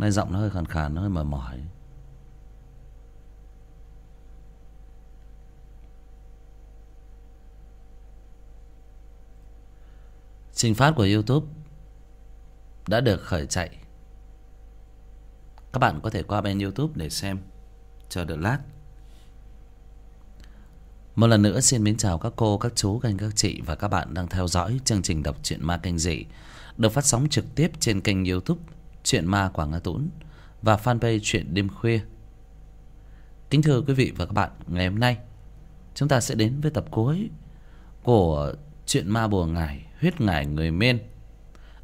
nay giọng nó hơi khàn khàn nó hơi mờ mỏi. Trình phát của youtube đã được khởi chạy. Các bạn có thể qua bên youtube để xem. Chờ đợi lát. Một lần nữa xin mến chào các cô, các chú, các anh, các chị và các bạn đang theo dõi chương trình đọc truyện ma kênh dị được phát sóng trực tiếp trên kênh youtube. Chuyện Ma của Nga Tũng và fanpage Chuyện Đêm Khuya. Kính thưa quý vị và các bạn, ngày hôm nay chúng ta sẽ đến với tập cuối của Chuyện Ma Bùa Ngải, Huyết Ngải Người men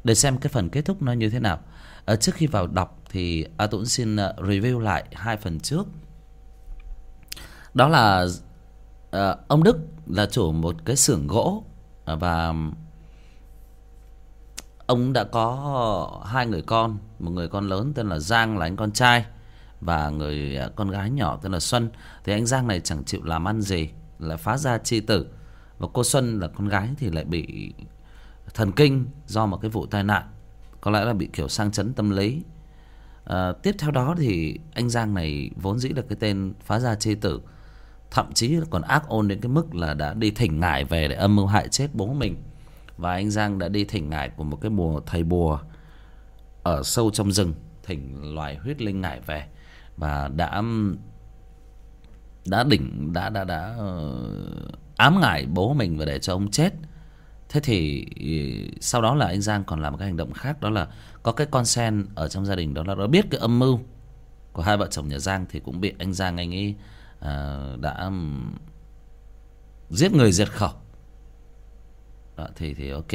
để xem cái phần kết thúc nó như thế nào. Ở trước khi vào đọc thì A Tũng xin ờ, review lại hai phần trước. Đó là uh, ông Đức là chủ một cái xưởng gỗ và ông đã có hai người con một người con lớn tên là giang là anh con trai và người à, con gái nhỏ tên là xuân. Thì anh giang này chẳng chịu làm ăn gì là phá ra chi tử. Và cô xuân là con gái thì lại bị thần kinh do một cái vụ tai nạn có lẽ là bị kiểu sang chấn tâm lý. À, tiếp theo đó thì anh giang này vốn dĩ là cái tên phá ra chi tử thậm chí còn ác ôn đến cái mức là đã đi thỉnh ngải về để âm mưu hại chết bố mình và anh Giang đã đi thỉnh ngải của một cái bùa thầy bùa ở sâu trong rừng thỉnh loài huyết linh ngải về. Và đã đã đỉnh đã đã đã uh, ám ngải bố mình và để cho ông chết. Thế thì ừ, sau đó là anh Giang còn làm một cái hành động khác đó là có cái con sen ở trong gia đình đó là nó biết cái âm mưu của hai vợ chồng nhà Giang thì cũng bị anh Giang anh ấy uh, đã um, giết người diệt khẩu đó, thì thì ok.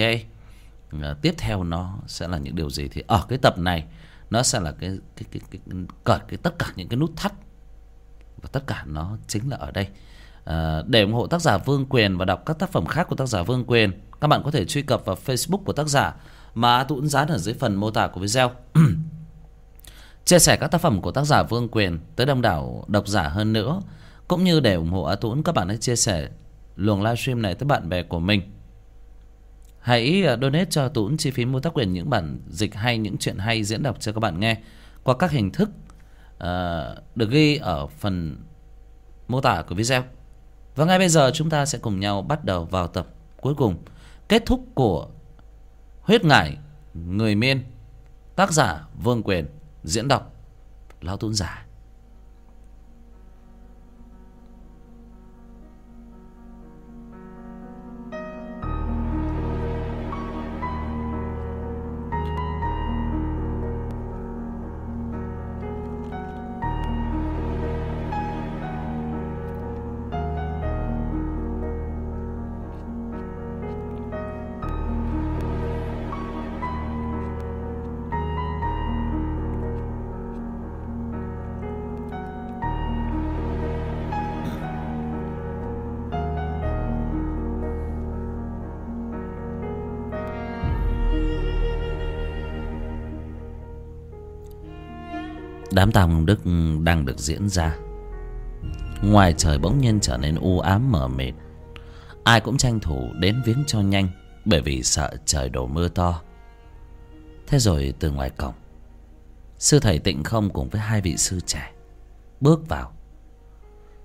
À, tiếp theo nó sẽ là những điều gì? Thì ở cái tập này nó sẽ là cái cái cái cái, cái cởi cái tất cả những cái nút thắt. Và tất cả nó chính là ở đây. À, để ủng hộ tác giả Vương Quyền và đọc các tác phẩm khác của tác giả Vương Quyền các bạn có thể truy cập vào Facebook của tác giả mà tụn dán ở dưới phần mô tả của video. Chia sẻ các tác phẩm của tác giả Vương Quyền tới đông đảo độc giả hơn nữa. Cũng như để ủng hộ A Tuấn các bạn hãy chia sẻ luồng livestream này tới bạn bè của mình. Hãy ờ, donate cho Tún chi phí mua tác quyền những bản dịch hay, những chuyện hay diễn đọc cho các bạn nghe qua các hình thức uh, được ghi ở phần mô tả của video. Và ngay bây giờ chúng ta sẽ cùng nhau bắt đầu vào tập cuối cùng. Kết thúc của Huyết Ngải Người Miên Tác giả Vương Quyền Diễn đọc Lão Tuấn Giả Đám tang ông Đức đang được diễn ra. Ngoài trời bỗng nhiên trở nên u ám mờ mịt, Ai cũng tranh thủ đến viếng cho nhanh Bởi vì sợ trời đổ mưa to. Thế rồi từ ngoài cổng, Sư thầy tịnh không cùng với hai vị sư trẻ Bước vào.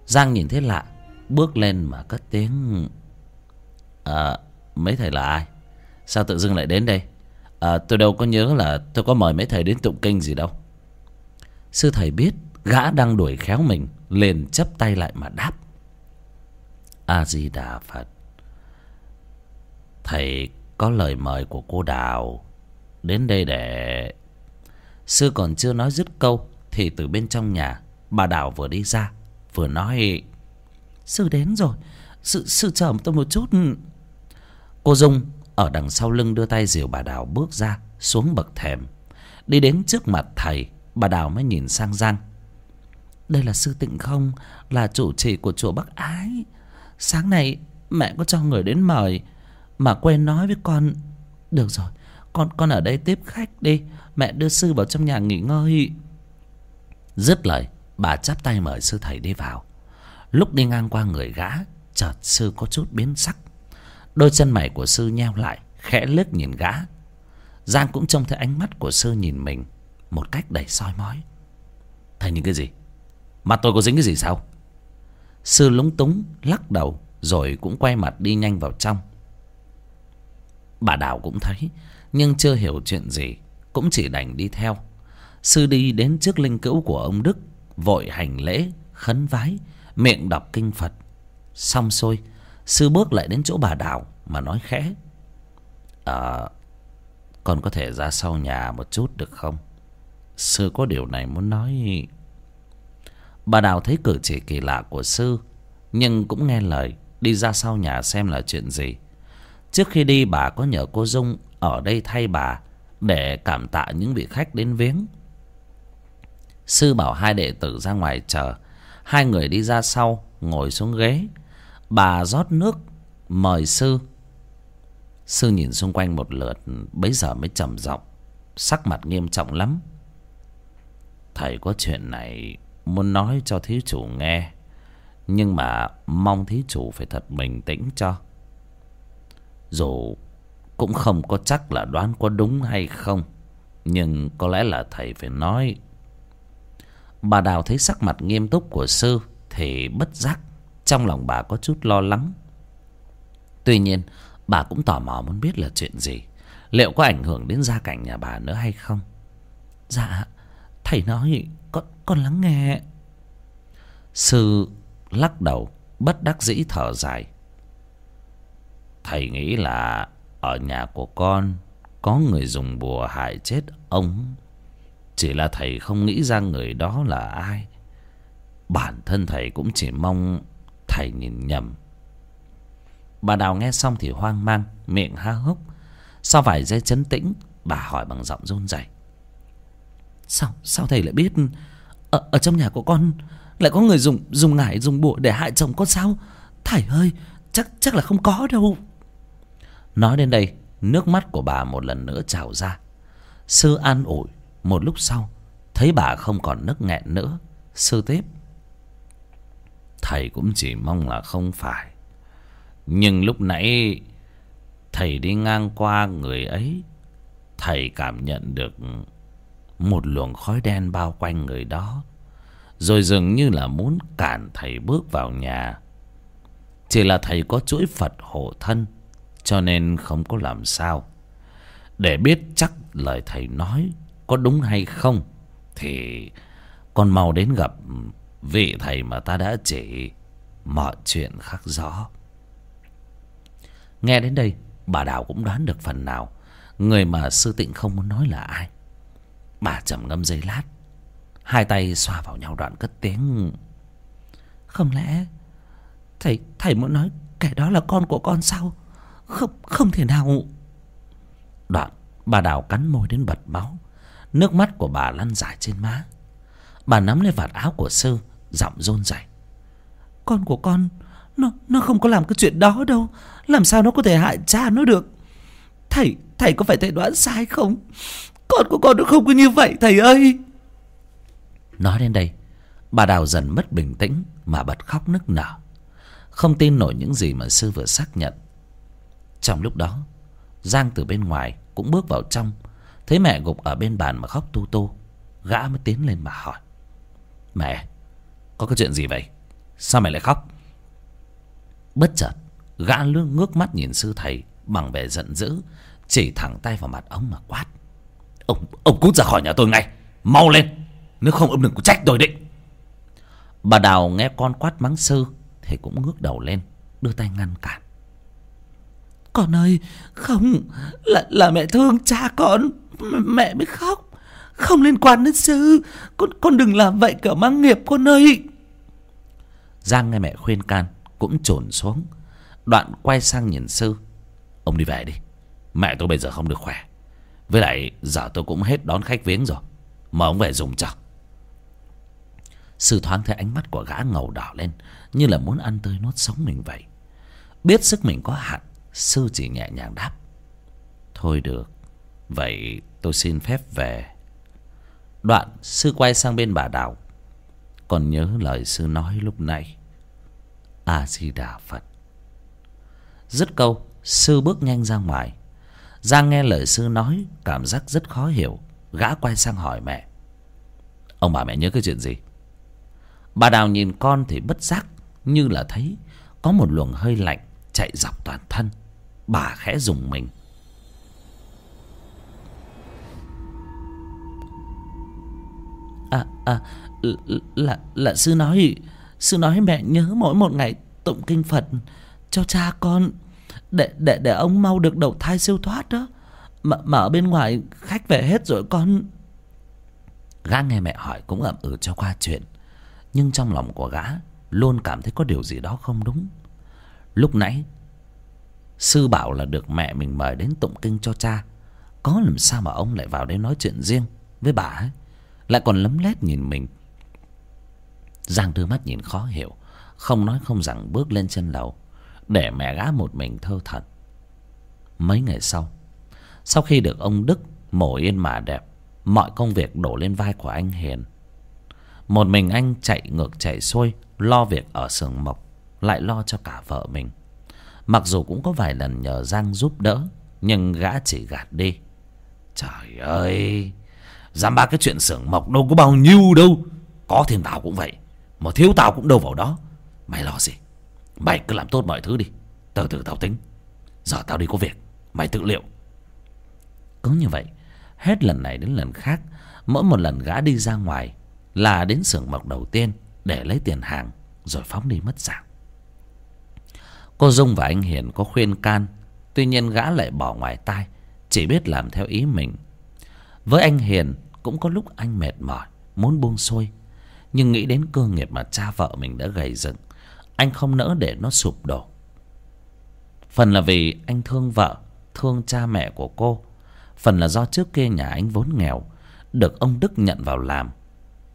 Giang nhìn thấy lạ, Bước lên mà cất tiếng À mấy thầy là ai? Sao tự dưng lại đến đây? À tôi đâu có nhớ là tôi có mời mấy thầy đến tụng kinh gì đâu. Sư thầy biết gã đang đuổi khéo mình liền chấp tay lại mà đáp. A-di-đà Phật Thầy có lời mời của cô Đào Đến đây để Sư còn chưa nói dứt câu Thì từ bên trong nhà Bà Đào vừa đi ra Vừa nói Sư đến rồi Sư, sư chờ tôi một chút. Cô Dung ở đằng sau lưng đưa tay dìu bà Đào bước ra Xuống bậc thềm Đi đến trước mặt thầy Bà Đào mới nhìn sang Giang. Đây là sư tịnh không, Là chủ trì của chùa Bắc Ái. Sáng nay mẹ có cho người đến mời, Mà quên nói với con. Được rồi, Con con ở đây tiếp khách đi. Mẹ đưa sư vào trong nhà nghỉ ngơi. Dứt lời, Bà chắp tay mời sư thầy đi vào. Lúc đi ngang qua người gã, Chợt sư có chút biến sắc. Đôi chân mày của sư nheo lại, Khẽ lướt nhìn gã. Giang cũng trông thấy ánh mắt của sư nhìn mình một cách đầy soi mói. Thầy nhìn cái gì? Mặt tôi có dính cái gì sao? Sư lúng túng lắc đầu rồi cũng quay mặt đi nhanh vào trong. Bà đào cũng thấy, nhưng chưa hiểu chuyện gì, cũng chỉ đành đi theo. Sư đi đến trước linh cữu của ông đức, vội hành lễ, khấn vái, miệng đọc kinh phật. Xong xuôi, sư bước lại đến chỗ bà đào mà nói khẽ ờ con có thể ra sau nhà một chút được không? Sư có điều này muốn nói. Bà đào thấy cử chỉ kỳ lạ của sư, nhưng cũng nghe lời, đi ra sau nhà xem là chuyện gì. Trước khi đi, bà có nhờ cô dung ở đây thay bà để cảm tạ những vị khách đến viếng. Sư bảo hai đệ tử ra ngoài chờ. Hai người đi ra sau, ngồi xuống ghế. Bà rót nước, mời sư. Sư nhìn xung quanh một lượt, bấy giờ mới trầm giọng. Sắc mặt nghiêm trọng lắm thầy có chuyện này muốn nói cho thí chủ nghe. Nhưng mà mong thí chủ phải thật bình tĩnh cho. Dù cũng không có chắc là đoán có đúng hay không, nhưng có lẽ là thầy phải nói. Bà đào thấy sắc mặt nghiêm túc của sư thì bất giác, trong lòng bà có chút lo lắng. Tuy nhiên, bà cũng tò mò muốn biết là chuyện gì, liệu có ảnh hưởng đến gia cảnh nhà bà nữa hay không? Dạ thầy nói, con con lắng nghe. Sư lắc đầu, bất đắc dĩ thở dài. Thầy nghĩ là ở nhà của con có người dùng bùa hại chết ông. Chỉ là thầy không nghĩ ra người đó là ai. Bản thân thầy cũng chỉ mong thầy nhìn nhầm. Bà đào nghe xong thì hoang mang, miệng há hốc. Sau vài giây chấn tĩnh? Bà hỏi bằng giọng run rẩy sao? Sao thầy lại biết? Ở, ở trong nhà của con lại có người dùng dùng ngải dùng bùa để hại chồng con sao? Thầy ơi chắc chắc là không có đâu. Nói đến đây nước mắt của bà một lần nữa trào ra. Sư an ủi một lúc sau thấy bà không còn nức nghẹn nữa. Sư tiếp thầy cũng chỉ mong là không phải. Nhưng lúc nãy thầy đi ngang qua người ấy thầy cảm nhận được một luồng khói đen bao quanh người đó, rồi dường như là muốn cản thầy bước vào nhà. Chỉ là thầy có chuỗi phật hộ thân, cho nên không có làm sao. Để biết chắc lời thầy nói có đúng hay không, thì con mau đến gặp vị thầy mà ta đã chỉ. Mọi chuyện khắc rõ. Nghe đến đây, bà đào cũng đoán được phần nào. Người mà sư tịnh không muốn nói là ai bà trầm ngâm giây lát. Hai tay xoa vào nhau đoạn cất tiếng. Không lẽ thầy thầy muốn nói kẻ đó là con của con sao? Không không thể nào. Đoạn, bà đào cắn môi đến bật máu. Nước mắt của bà lăn dài trên má. Bà nắm lấy vạt áo của sư giọng rôn rẩy. Con của con, nó nó không có làm cái chuyện đó đâu. Làm sao nó có thể hại cha nó được? Thầy thầy có phải thầy đoán sai không? Con của con nó không có như vậy, thầy ơi. Nói đến đây, bà đào dần mất bình tĩnh mà bật khóc nức nở. Không tin nổi những gì mà sư vừa xác nhận. Trong lúc đó, giang từ bên ngoài cũng bước vào trong, thấy mẹ gục ở bên bàn mà khóc tu tu, gã mới tiến lên mà hỏi. Mẹ, có cái chuyện gì vậy? Sao mẹ lại khóc? Bất chợt, gã lương ngước mắt nhìn sư thầy bằng vẻ giận dữ, chỉ thẳng tay vào mặt ông mà quát ông ông cút ra khỏi nhà tôi ngay. Mau lên. Nếu không ông đừng có trách tôi định bà đào nghe con quát mắng sư thì cũng ngước đầu lên đưa tay ngăn cản. Con ơi không. Là là mẹ thương cha con. Mẹ mới khóc. Không liên quan đến sư con con đừng làm vậy cả mang nghiệp con ơi. Giang nghe mẹ khuyên can cũng trồn xuống. Đoạn quay sang nhìn sư ông đi về đi. Mẹ tôi bây giờ không được khỏe với lại, giờ tôi cũng hết đón khách viếng rồi. Mà ông về dùng cho. Sư thoáng thấy ánh mắt của gã ngầu đỏ lên, như là muốn ăn tươi nuốt sống mình vậy. Biết sức mình có hạn, sư chỉ nhẹ nhàng đáp. Thôi được, vậy tôi xin phép về. Đoạn, sư quay sang bên bà đào. Còn nhớ lời sư nói lúc nãy. A di đà phật. Dứt câu, sư bước nhanh ra ngoài giang nghe lời sư nói, cảm giác rất khó hiểu, gã quay sang hỏi mẹ. Ông bà mẹ nhớ cái chuyện gì? Bà đào nhìn con thì bất giác, như là thấy có một luồng hơi lạnh chạy dọc toàn thân. Bà khẽ dùng mình. À à là là sư nói sư nói mẹ nhớ mỗi một ngày tụng kinh phật cho cha con để để để ông mau được đầu thai siêu thoát đó. Mà mà ở bên ngoài khách về hết rồi con. Gã nghe mẹ hỏi cũng ậm ừ cho qua chuyện. Nhưng trong lòng của gã, luôn cảm thấy có điều gì đó không đúng. Lúc nãy, sư bảo là được mẹ mình mời đến tụng kinh cho cha. Có làm sao mà ông lại vào đây nói chuyện riêng với bà ấy? Lại còn lấm lét nhìn mình. Giang đưa mắt nhìn khó hiểu, không nói không rằng bước lên chân lầu để mẹ gã một mình thơ thật. mấy ngày sau sau khi được ông đức mổ yên mà đẹp, mọi công việc đổ lên vai của anh hiền. Một mình anh chạy ngược chạy xuôi, lo việc ở sườn mộc, lại lo cho cả vợ mình. Mặc dù cũng có vài lần nhờ giang giúp đỡ, nhưng gã chỉ gạt đi. Trời ơi, dám ba cái chuyện sưởng mộc đâu có bao nhiêu đâu. Có thêm tao cũng vậy, mà thiếu tao cũng đâu vào đó. Mày lo gì? Mày cứ làm tốt mọi thứ đi. Từ từ tao tính. Giờ tao đi có việc. Mày tự liệu. Cứ như vậy, hết lần này đến lần khác, mỗi một lần gã đi ra ngoài là đến xưởng mộc đầu tiên để lấy tiền hàng rồi phóng đi mất dạng. Cô dung và anh hiền có khuyên can, tuy nhiên gã lại bỏ ngoài tai, chỉ biết làm theo ý mình. Với anh hiền cũng có lúc anh mệt mỏi, muốn buông xuôi, nhưng nghĩ đến cơ nghiệp mà cha vợ mình đã gầy dựng anh không nỡ để nó sụp đổ. Phần là vì anh thương vợ, thương cha mẹ của cô. Phần là do trước kia nhà anh vốn nghèo, được ông đức nhận vào làm.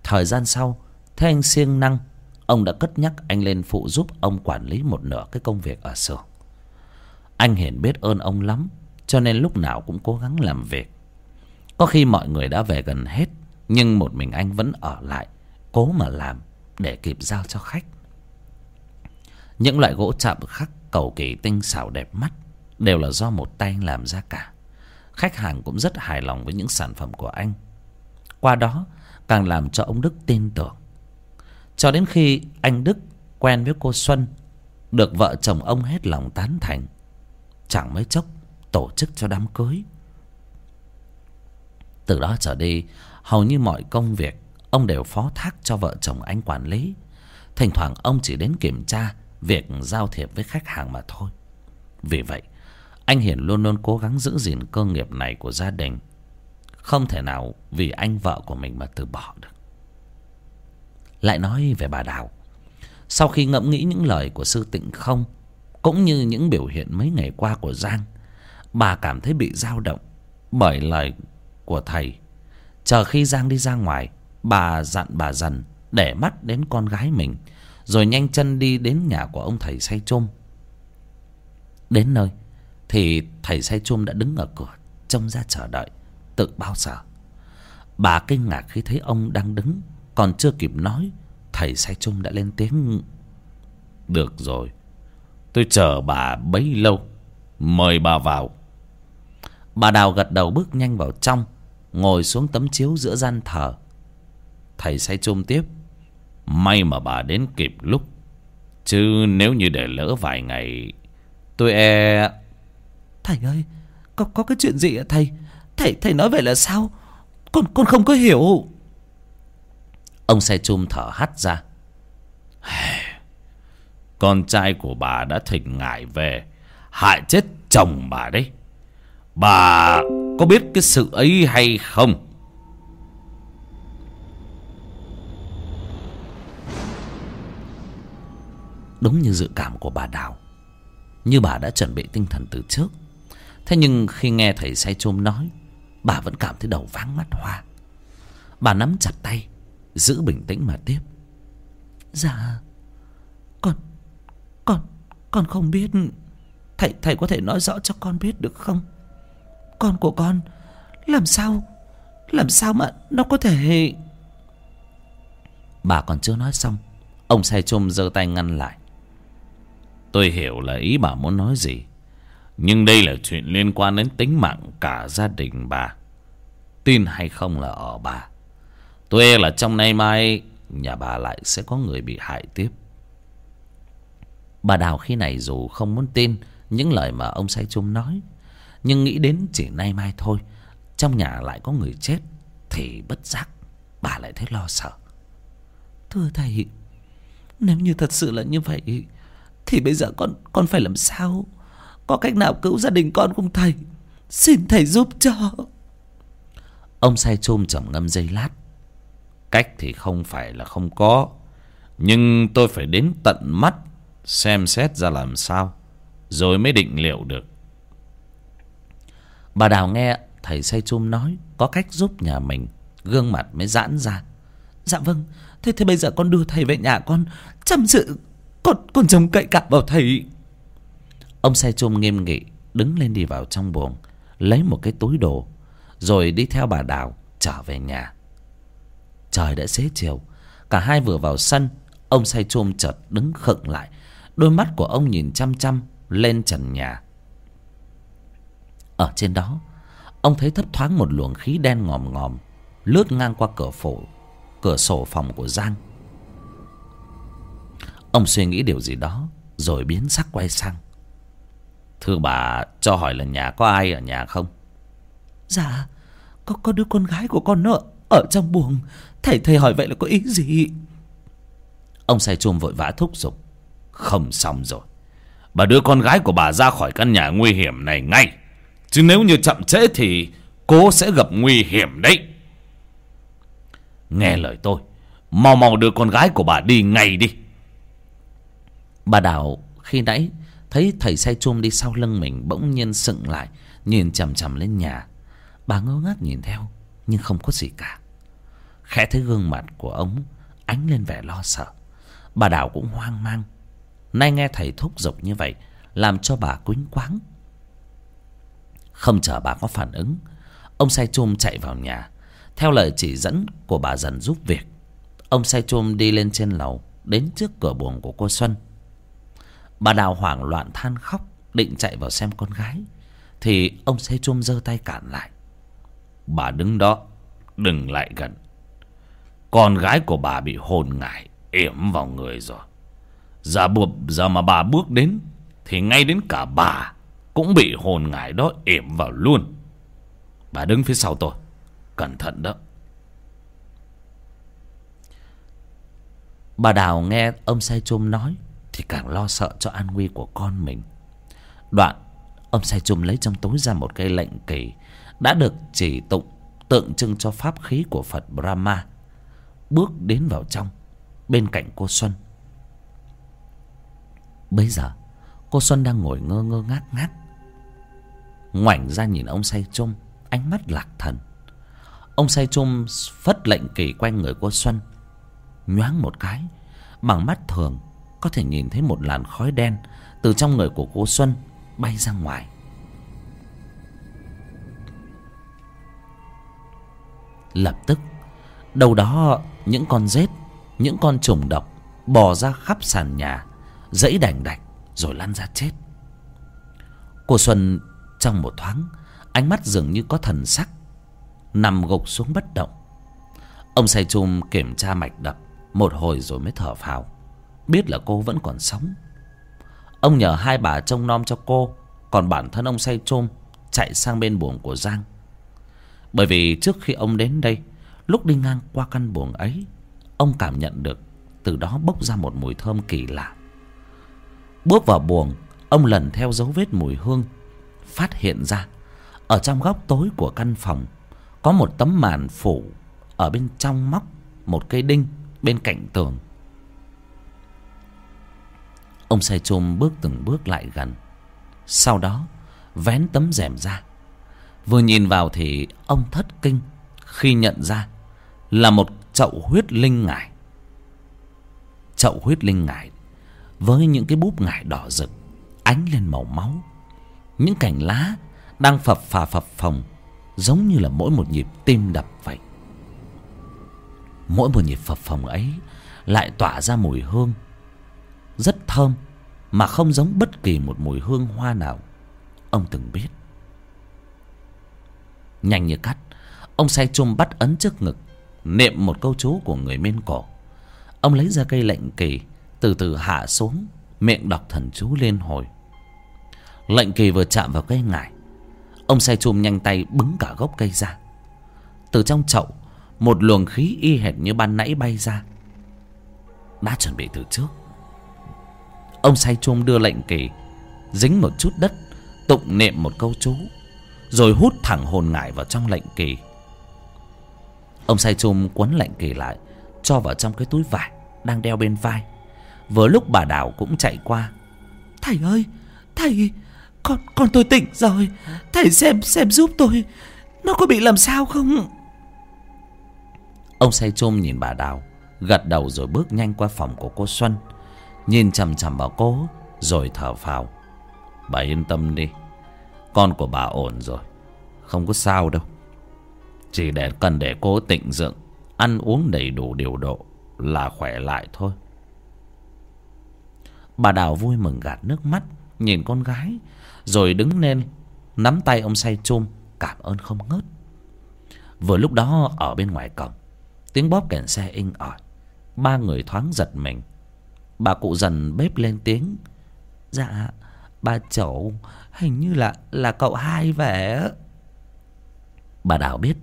Thời gian sau, thấy anh siêng năng, ông đã cất nhắc anh lên phụ giúp ông quản lý một nửa cái công việc ở xưởng. Anh hiền biết ơn ông lắm, cho nên lúc nào cũng cố gắng làm việc. Có khi mọi người đã về gần hết, nhưng một mình anh vẫn ở lại, cố mà làm để kịp giao cho khách những loại gỗ chạm khắc cầu kỳ tinh xảo đẹp mắt đều là do một tay anh làm ra cả. Khách hàng cũng rất hài lòng với những sản phẩm của anh. Qua đó, càng làm cho ông đức tin tưởng. Cho đến khi anh đức quen với cô xuân, được vợ chồng ông hết lòng tán thành, chẳng mấy chốc tổ chức cho đám cưới. Từ đó trở đi, hầu như mọi công việc ông đều phó thác cho vợ chồng anh quản lý. Thỉnh thoảng ông chỉ đến kiểm tra việc giao thiệp với khách hàng mà thôi. Vì vậy, anh hiền luôn luôn cố gắng giữ gìn cơ nghiệp này của gia đình. Không thể nào vì anh vợ của mình mà từ bỏ được. Lại nói về bà đào. Sau khi ngẫm nghĩ những lời của sư tịnh không, cũng như những biểu hiện mấy ngày qua của giang, bà cảm thấy bị dao động bởi lời của thầy. Chờ khi giang đi ra ngoài, bà dặn bà dần để mắt đến con gái mình rồi nhanh chân đi đến nhà của ông thầy say chôm. Đến nơi thì thầy say chôm đã đứng ở cửa, trông ra chờ đợi, tự bao giờ bà kinh ngạc khi thấy ông đang đứng, còn chưa kịp nói, thầy say chôm đã lên tiếng, được rồi, tôi chờ bà bấy lâu, mời bà vào. Bà đào gật đầu bước nhanh vào trong, ngồi xuống tấm chiếu giữa gian thờ. Thầy say chôm tiếp may mà bà đến kịp lúc. Chứ nếu như để lỡ vài ngày tôi e thầy ơi có có cái chuyện gì ạ thầy? Thầy thầy nói vậy là sao? Con con không có hiểu. Ông say chum thở hắt ra. Con trai của bà đã thỉnh ngại về hại chết chồng bà đấy. Bà có biết cái sự ấy hay không đúng như dự cảm của bà đào. Như bà đã chuẩn bị tinh thần từ trước. Thế nhưng khi nghe thầy say chôm nói bà vẫn cảm thấy đầu váng mắt hoa. Bà nắm chặt tay giữ bình tĩnh mà tiếp. Dạ con con con không biết. Thầy thầy có thể nói rõ cho con biết được không? Con của con làm sao làm sao mà nó có thể bà còn chưa nói xong ông say chôm giơ tay ngăn lại tôi hiểu là ý bà muốn nói gì. Nhưng đây là chuyện liên quan đến tính mạng cả gia đình bà. Tin hay không là ở bà. Tôi e là trong nay mai, nhà bà lại sẽ có người bị hại tiếp. Bà đào khi này dù không muốn tin những lời mà ông say chung nói, nhưng nghĩ đến chỉ nay mai thôi, trong nhà lại có người chết, thì bất giác bà lại thấy lo sợ. Thưa thầy, nếu như thật sự là như vậy thì bây giờ con con phải làm sao? Có cách nào cứu gia đình con không thầy? Xin thầy giúp cho. Ông say chôm trầm ngâm giây lát. Cách thì không phải là không có nhưng tôi phải đến tận mắt xem xét ra làm sao rồi mới định liệu được. Bà đào nghe thầy say chôm nói có cách giúp nhà mình gương mặt mới giãn ra. Dạ vâng thế thế bây giờ con đưa thầy về nhà con chăm sự con con trông cậy cặp vào thầy. Ông say chôm nghiêm nghị, đứng lên đi vào trong buồng, lấy một cái túi đồ, rồi đi theo bà đào trở về nhà. Trời đã xế chiều, cả hai vừa vào sân, ông say chôm chợt đứng khựng lại, đôi mắt của ông nhìn chăm chăm lên trần nhà. Ở trên đó, ông thấy thấp thoáng một luồng khí đen ngòm ngòm lướt ngang qua cửa phổ cửa sổ phòng của giang ông suy nghĩ điều gì đó rồi biến sắc quay sang. Thưa bà cho hỏi là nhà có ai ở nhà không? Dạ có có đứa con gái của con nữa ở trong buồng. Thầy thầy hỏi vậy là có ý gì? Ông say chum vội vã thúc giục. Không xong rồi. Bà đưa con gái của bà ra khỏi căn nhà nguy hiểm này ngay. Chứ nếu như chậm trễ thì cô sẽ gặp nguy hiểm đấy. Nghe lời tôi mau mau đưa con gái của bà đi ngay đi bà đào khi nãy thấy thầy say chum đi sau lưng mình bỗng nhiên sững lại, nhìn chằm chằm lên nhà. Bà ngơ ngác nhìn theo, nhưng không có gì cả. Khẽ thấy gương mặt của ông ánh lên vẻ lo sợ. Bà đào cũng hoang mang. Nay nghe thầy thúc giục như vậy, làm cho bà quýnh quáng. Không chờ bà có phản ứng, ông say chum chạy vào nhà. Theo lời chỉ dẫn của bà dần giúp việc, ông say chum đi lên trên lầu, đến trước cửa buồng của cô xuân bà đào hoảng loạn than khóc, định chạy vào xem con gái, thì ông say chum giơ tay cản lại. Bà đứng đó, đừng lại gần. Con gái của bà bị hồn ngải, yểm vào người rồi. Giờ buộc giờ mà bà bước đến, thì ngay đến cả bà cũng bị hồn ngải đó yểm vào luôn. Bà đứng phía sau tôi, cẩn thận đó. Bà đào nghe ông say chôm nói thì càng lo sợ cho an nguy của con mình. Đoạn ông say Chum lấy trong túi ra một cây lệnh kỳ đã được chỉ tụng tượng trưng cho pháp khí của phật brahma. Bước đến vào trong bên cạnh cô xuân. Bấy giờ cô xuân đang ngồi ngơ ngơ ngác ngác ngoảnh ra nhìn ông say Chum, ánh mắt lạc thần. Ông say Chum phất lệnh kỳ quanh người cô xuân nhoáng một cái bằng mắt thường có thể nhìn thấy một làn khói đen từ trong người của cô xuân bay ra ngoài. Lập tức đâu đó những con rết những con trùng độc bò ra khắp sàn nhà dẫy đành đạch rồi lăn ra chết. Cô xuân trong một thoáng, ánh mắt dường như có thần sắc, nằm gục xuống bất động. Ông say chum kiểm tra mạch đập một hồi rồi mới thở phào biết là cô vẫn còn sống. Ông nhờ hai bà trông nom cho cô, còn bản thân ông say chôm, chạy sang bên buồng của giang. Bởi vì trước khi ông đến đây, lúc đi ngang qua căn buồng ấy, ông cảm nhận được từ đó bốc ra một mùi thơm kỳ lạ. Bước vào buồng, ông lần theo dấu vết mùi hương, phát hiện ra ở trong góc tối của căn phòng có một tấm màn phủ ở bên trong móc một cây đinh bên cạnh tường ông say chôm bước từng bước lại gần. Sau đó, vén tấm rèm ra. Vừa nhìn vào thì ông thất kinh khi nhận ra là một chậu huyết linh ngải. Chậu huyết linh ngải với những cái búp ngải đỏ rực, ánh lên màu máu. Những cành lá đang phập phà phập phồng, giống như là mỗi một nhịp tim đập vậy. Mỗi một nhịp phập phồng ấy lại tỏa ra mùi hương rất thơm mà không giống bất kỳ một mùi hương hoa nào. Ông từng biết. Nhanh như cắt, ông say chum bắt ấn trước ngực, niệm một câu chú của người miên cổ. Ông lấy ra cây lệnh kỳ, từ từ hạ xuống, miệng đọc thần chú liên hồi. Lệnh kỳ vừa chạm vào cây ngải, ông say chum nhanh tay bứng cả gốc cây ra. Từ trong chậu, một luồng khí y hệt như ban nãy bay ra. Đã chuẩn bị từ trước ông say chum đưa lệnh kỳ dính một chút đất tụng niệm một câu chú rồi hút thẳng hồn ngải vào trong lệnh kỳ ông say chum quấn lệnh kỳ lại cho vào trong cái túi vải đang đeo bên vai. Vừa lúc bà đào cũng chạy qua. Thầy ơi thầy con con tôi tỉnh rồi. Thầy xem xem giúp tôi. Nó có bị làm sao không? Ông say chum nhìn bà đào gật đầu rồi bước nhanh qua phòng của cô xuân nhìn chằm chằm vào cô, rồi thở phào. Bà yên tâm đi, con của bà ổn rồi, không có sao đâu. Chỉ để, cần để cô tịnh dưỡng, ăn uống đầy đủ điều độ là khỏe lại thôi. Bà đào vui mừng gạt nước mắt, nhìn con gái, rồi đứng lên, nắm tay ông say chum, cảm ơn không ngớt. Vừa lúc đó, ở bên ngoài cổng, tiếng bóp kèn xe inh ỏi. Ba người thoáng giật mình bà cụ dần bếp lên tiếng. Dạ bà cháu hình như là là cậu hai về bà đào biết,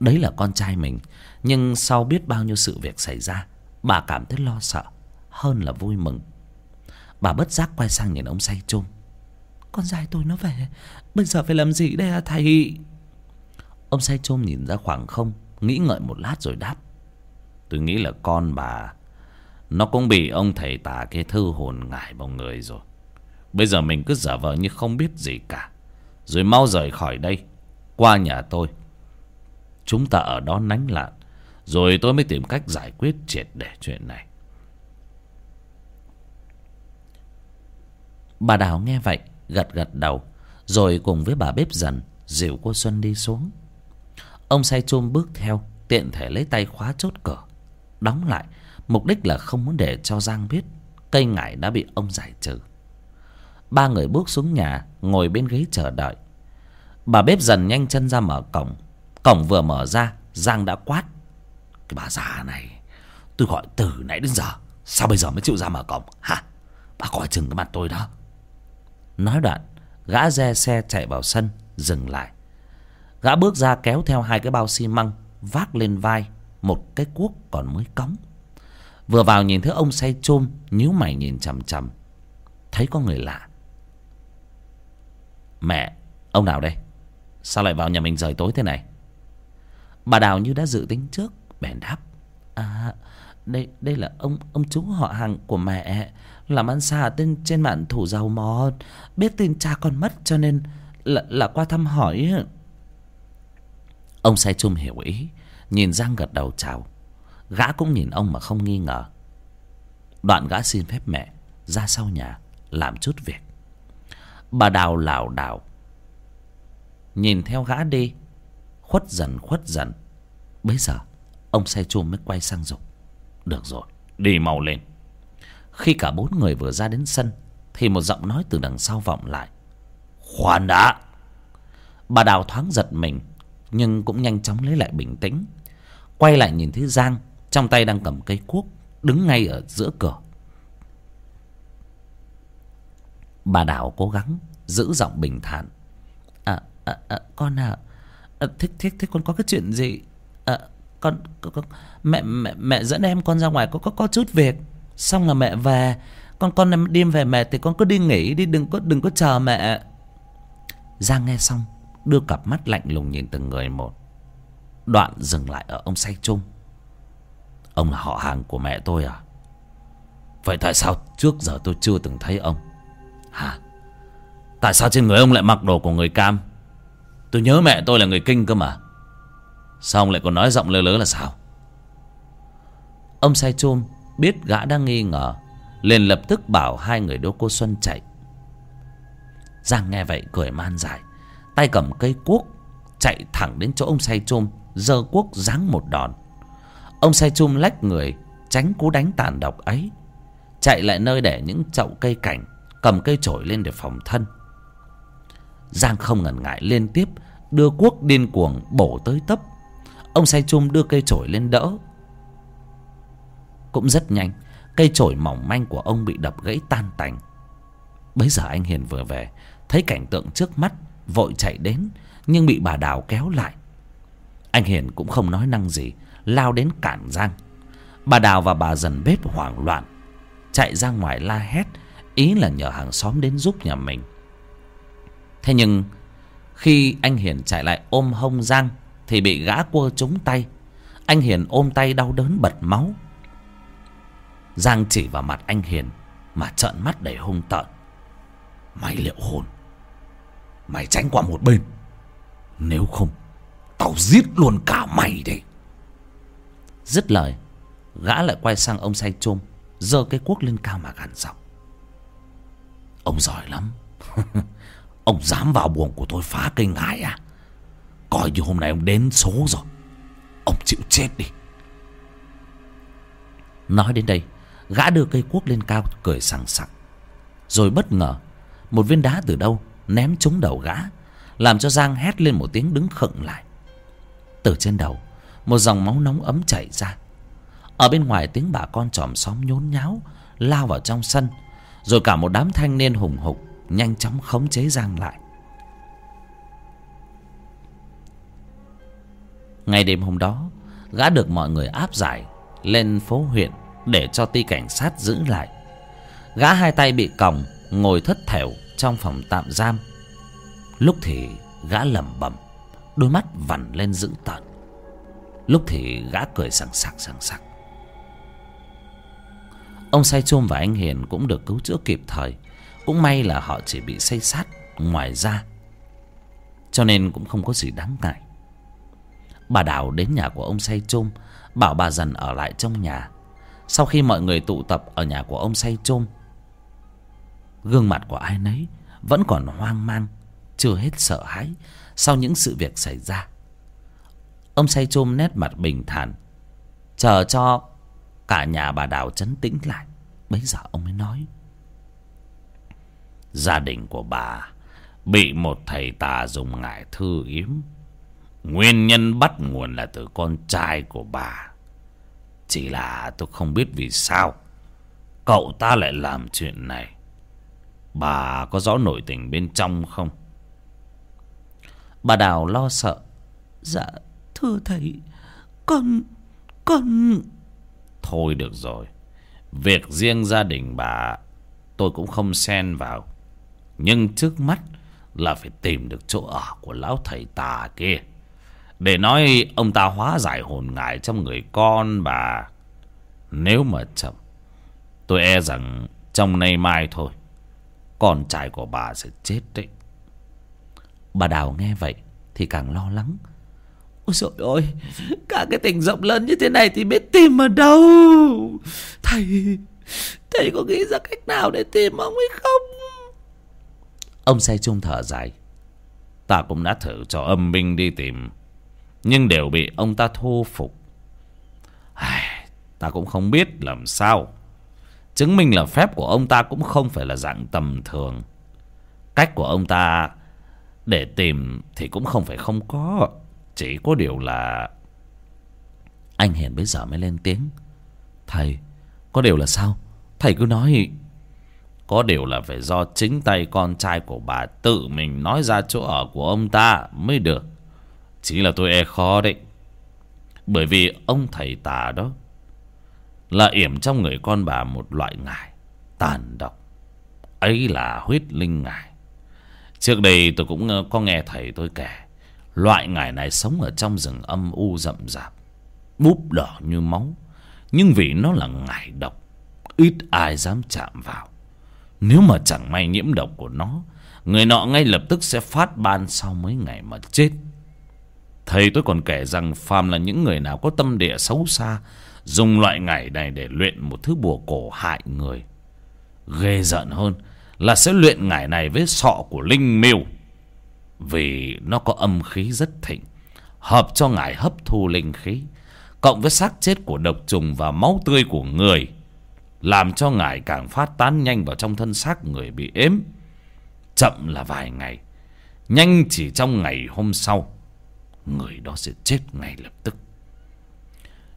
đấy là con trai mình, nhưng sau biết bao nhiêu sự việc xảy ra, bà cảm thấy lo sợ, hơn là vui mừng. Bà bất giác quay sang nhìn ông say chung con trai tôi nó về, bây giờ phải làm gì đây à thầy? Ông say chôm nhìn ra khoảng không, nghĩ ngợi một lát rồi đáp. Tôi nghĩ là con bà nó cũng bị ông thầy tà kia thư hồn ngải vào người rồi. Bây giờ mình cứ giả vờ như không biết gì cả. Rồi mau rời khỏi đây. Qua nhà tôi. Chúng ta ở đó nánh lạn. Rồi tôi mới tìm cách giải quyết triệt để chuyện này. Bà đào nghe vậy, gật gật đầu. Rồi cùng với bà bếp dần, dìu cô xuân đi xuống. Ông say chôm bước theo, tiện thể lấy tay khóa chốt cửa. Đóng lại mục đích là không muốn để cho giang biết cây ngải đã bị ông giải trừ. Ba người bước xuống nhà, ngồi bên ghế chờ đợi. Bà bếp dần nhanh chân ra mở cổng. Cổng vừa mở ra, giang đã quát. Cái bà già này, tôi gọi từ nãy đến giờ, sao bây giờ mới chịu ra mở cổng? Hả? Bà coi chừng cái mặt tôi đó. Nói đoạn, gã re xe chạy vào sân, dừng lại. Gã bước ra kéo theo hai cái bao xi măng, vác lên vai một cái cuốc còn mới cống vừa vào nhìn thấy ông say chôm, nhíu mày nhìn chằm chằm. Thấy có người lạ. Mẹ, ông nào đây? Sao lại vào nhà mình rời tối thế này? Bà đào như đã dự tính trước, bèn đáp. À đây đây là ông ông chú họ hàng của mẹ. Làm ăn xa tên, trên mạng thủ giàu mò. Biết tin cha con mất cho nên là là qua thăm hỏi. Ông say chum hiểu ý, nhìn giang gật đầu chào gã cũng nhìn ông mà không nghi ngờ. Đoạn gã xin phép mẹ ra sau nhà làm chút việc. Bà đào lảo đảo. Nhìn theo gã đi, khuất dần khuất dần. Bấy giờ, ông say chum mới quay sang dục. Được rồi, đi mau lên. Khi cả bốn người vừa ra đến sân, thì một giọng nói từ đằng sau vọng lại. Khoan đã! Bà đào thoáng giật mình, nhưng cũng nhanh chóng lấy lại bình tĩnh. Quay lại nhìn thấy giang trong tay đang cầm cây cuốc đứng ngay ở giữa cửa. Bà đào cố gắng giữ giọng bình thản. À, à, à con à, à thích thích con có cái chuyện gì? À, con, con, con mẹ mẹ mẹ dẫn em con ra ngoài có có có chút việc. Xong là mẹ về. Con con em đi về mẹ thì con cứ đi nghỉ đi đừng có đừng có chờ mẹ. Giang nghe xong đưa cặp mắt lạnh lùng nhìn từng người một. Đoạn dừng lại ở ông say chung ông là họ hàng của mẹ tôi à? Vậy tại sao trước giờ tôi chưa từng thấy ông? Hả? Tại sao trên người ông lại mặc đồ của người cam? Tôi nhớ mẹ tôi là người kinh cơ mà. Sao ông lại còn nói giọng lơ lớ là sao? Ông say chôm, biết gã đang nghi ngờ, liền lập tức bảo hai người đô cô xuân chạy. Giang nghe vậy cười man dại, tay cầm cây cuốc, chạy thẳng đến chỗ ông say chôm, giơ cuốc giáng một đòn ông say chum lách người, tránh cú đánh tàn độc ấy. Chạy lại nơi để những chậu cây cảnh, cầm cây chổi lên để phòng thân. Giang không ngần ngại liên tiếp đưa cuốc điên cuồng bổ tới tấp. Ông say chum đưa cây chổi lên đỡ. Cũng rất nhanh, cây chổi mỏng manh của ông bị đập gãy tan tành. Bấy giờ anh hiền vừa về, thấy cảnh tượng trước mắt, vội chạy đến, nhưng bị bà đào kéo lại. Anh hiền cũng không nói năng gì lao đến cản giang. Bà đào và bà dần bếp hoảng loạn, chạy ra ngoài la hét, ý là nhờ hàng xóm đến giúp nhà mình. Thế nhưng, khi anh hiền chạy lại ôm hông giang thì bị gã quơ trúng tay. Anh hiền ôm tay đau đớn bật máu. Giang chỉ vào mặt anh hiền mà trợn mắt đầy hung tợn. Mày liệu hồn? Mày tránh qua một bên. Nếu không, tao giết luôn cả mày đấy dứt lời, gã lại quay sang ông say chôm, giơ cái cuốc lên cao mà gằn giọng. Ông giỏi lắm. Ông dám vào buồng của tôi phá cây ngải à? Coi như hôm nay ông đến số rồi. Ông chịu chết đi. Nói đến đây, gã đưa cây cuốc lên cao, cười sằng sặc. Rồi bất ngờ, một viên đá từ đâu ném trúng đầu gã, làm cho giang hét lên một tiếng đứng khựng lại. Từ trên đầu một dòng máu nóng ấm chảy ra. Ở bên ngoài tiếng bà con chòm xóm nhốn nháo, lao vào trong sân. Rồi cả một đám thanh niên hùng hục, nhanh chóng khống chế giang lại. Ngày đêm hôm đó, gã được mọi người áp giải lên phố huyện để cho ty cảnh sát giữ lại. Gã hai tay bị còng, ngồi thất thểu trong phòng tạm giam. Lúc thì gã lẩm bẩm, đôi mắt vằn lên dữ tợn lúc thì gã cười sằng sặc sằng sặc. Ông say chôm và anh hiền cũng được cứu chữa kịp thời. Cũng may là họ chỉ bị xây sát ngoài da, cho nên cũng không có gì đáng ngại. Bà đào đến nhà của ông say chôm, bảo bà dần ở lại trong nhà. Sau khi mọi người tụ tập ở nhà của ông say chôm, gương mặt của ai nấy vẫn còn hoang mang, chưa hết sợ hãi sau những sự việc xảy ra ông say chum nét mặt bình thản. Chờ cho cả nhà bà đào chấn tĩnh lại, bấy giờ ông mới nói. Gia đình của bà bị một thầy tà dùng ngải thư yếm. Nguyên nhân bắt nguồn là từ con trai của bà. Chỉ là tôi không biết vì sao cậu ta lại làm chuyện này. Bà có rõ nội tình bên trong không? Bà đào lo sợ. Dạ thưa thầy. Con con. Thôi được rồi. Việc riêng gia đình bà, tôi cũng không xen vào. Nhưng trước mắt là phải tìm được chỗ ở của lão thầy tà kia. Để nói ông ta hóa giải hồn ngại trong người con bà. Nếu mà chậm, tôi e rằng trong nay mai thôi, con trai của bà sẽ chết đấy. Bà đào nghe vậy thì càng lo lắng ôi dồi ôi cả cái tỉnh rộng lớn như thế này thì biết tìm ở đâu? Thầy thầy có nghĩ ra cách nào để tìm ông ấy không? Ông say chung thở dài. Ta cũng đã thử cho âm binh đi tìm nhưng đều bị ông ta thu phục. Ai, ta cũng không biết làm sao. Chứng minh là phép của ông ta cũng không phải là dạng tầm thường. Cách của ông ta để tìm thì cũng không phải không có chỉ có điều là anh hiền bây giờ mới lên tiếng. Thầy, có điều là sao? Thầy cứ nói, có điều là phải do chính tay con trai của bà tự mình nói ra chỗ ở của ông ta mới được. Chính là tôi e khó đấy. Bởi vì ông thầy tà đó là yểm trong người con bà một loại ngài tàn độc. Ấy là huyết linh ngài trước đây tôi cũng ờ, có nghe thầy tôi kể loại ngải này sống ở trong rừng âm u rậm rạp, búp đỏ như máu. Nhưng vì nó là ngải độc, ít ai dám chạm vào. Nếu mà chẳng may nhiễm độc của nó, người nọ ngay lập tức sẽ phát ban sau mấy ngày mà chết. Thầy tôi còn kể rằng phàm là những người nào có tâm địa xấu xa, dùng loại ngải này để luyện một thứ bùa cổ hại người. Ghê giận hơn là sẽ luyện ngải này với sọ của linh miêu vì nó có âm khí rất thịnh, hợp cho ngài hấp thu linh khí, cộng với xác chết của độc trùng và máu tươi của người, làm cho ngài càng phát tán nhanh vào trong thân xác người bị ếm. Chậm là vài ngày, Nhanh chỉ trong ngày hôm sau, Người đó sẽ chết ngay lập tức.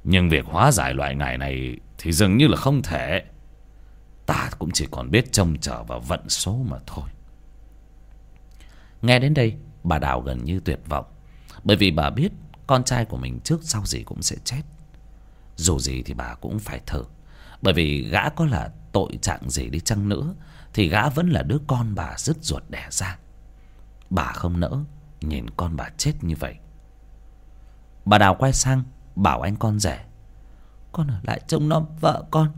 Nhưng việc hóa giải loại ngài này Thì dường như là không thể. Ta cũng chỉ còn biết trông chờ vào vận số mà thôi. Nghe đến đây, Bà Đào gần như tuyệt vọng. Bởi vì bà biết Con trai của mình trước sau gì cũng sẽ chết. Dù gì thì bà cũng phải thử Bởi vì gã có là tội trạng gì đi chăng nữa, Thì gã vẫn là đứa con bà dứt ruột đẻ ra. Bà không nỡ Nhìn con bà chết như vậy. Bà Đào quay sang Bảo anh con rể, Con ở lại trông nom vợ con.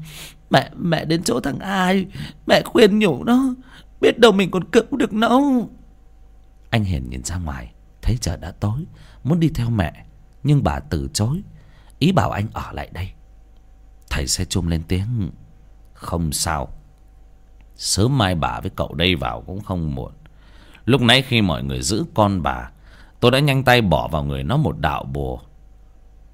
Mẹ mẹ đến chỗ thằng ai? Mẹ khuyên nhủ nó. Biết đâu mình còn cứu được nó. Anh Hiền nhìn ra ngoài, Thấy trời đã tối, Muốn đi theo mẹ, Nhưng bà từ chối. Ý bảo anh ở lại đây. Thầy xe chung lên tiếng, Không sao. Sớm mai bà với cậu đây vào cũng không muộn. Lúc nãy khi mọi người giữ con bà, Tôi đã nhanh tay bỏ vào người nó một đạo bùa.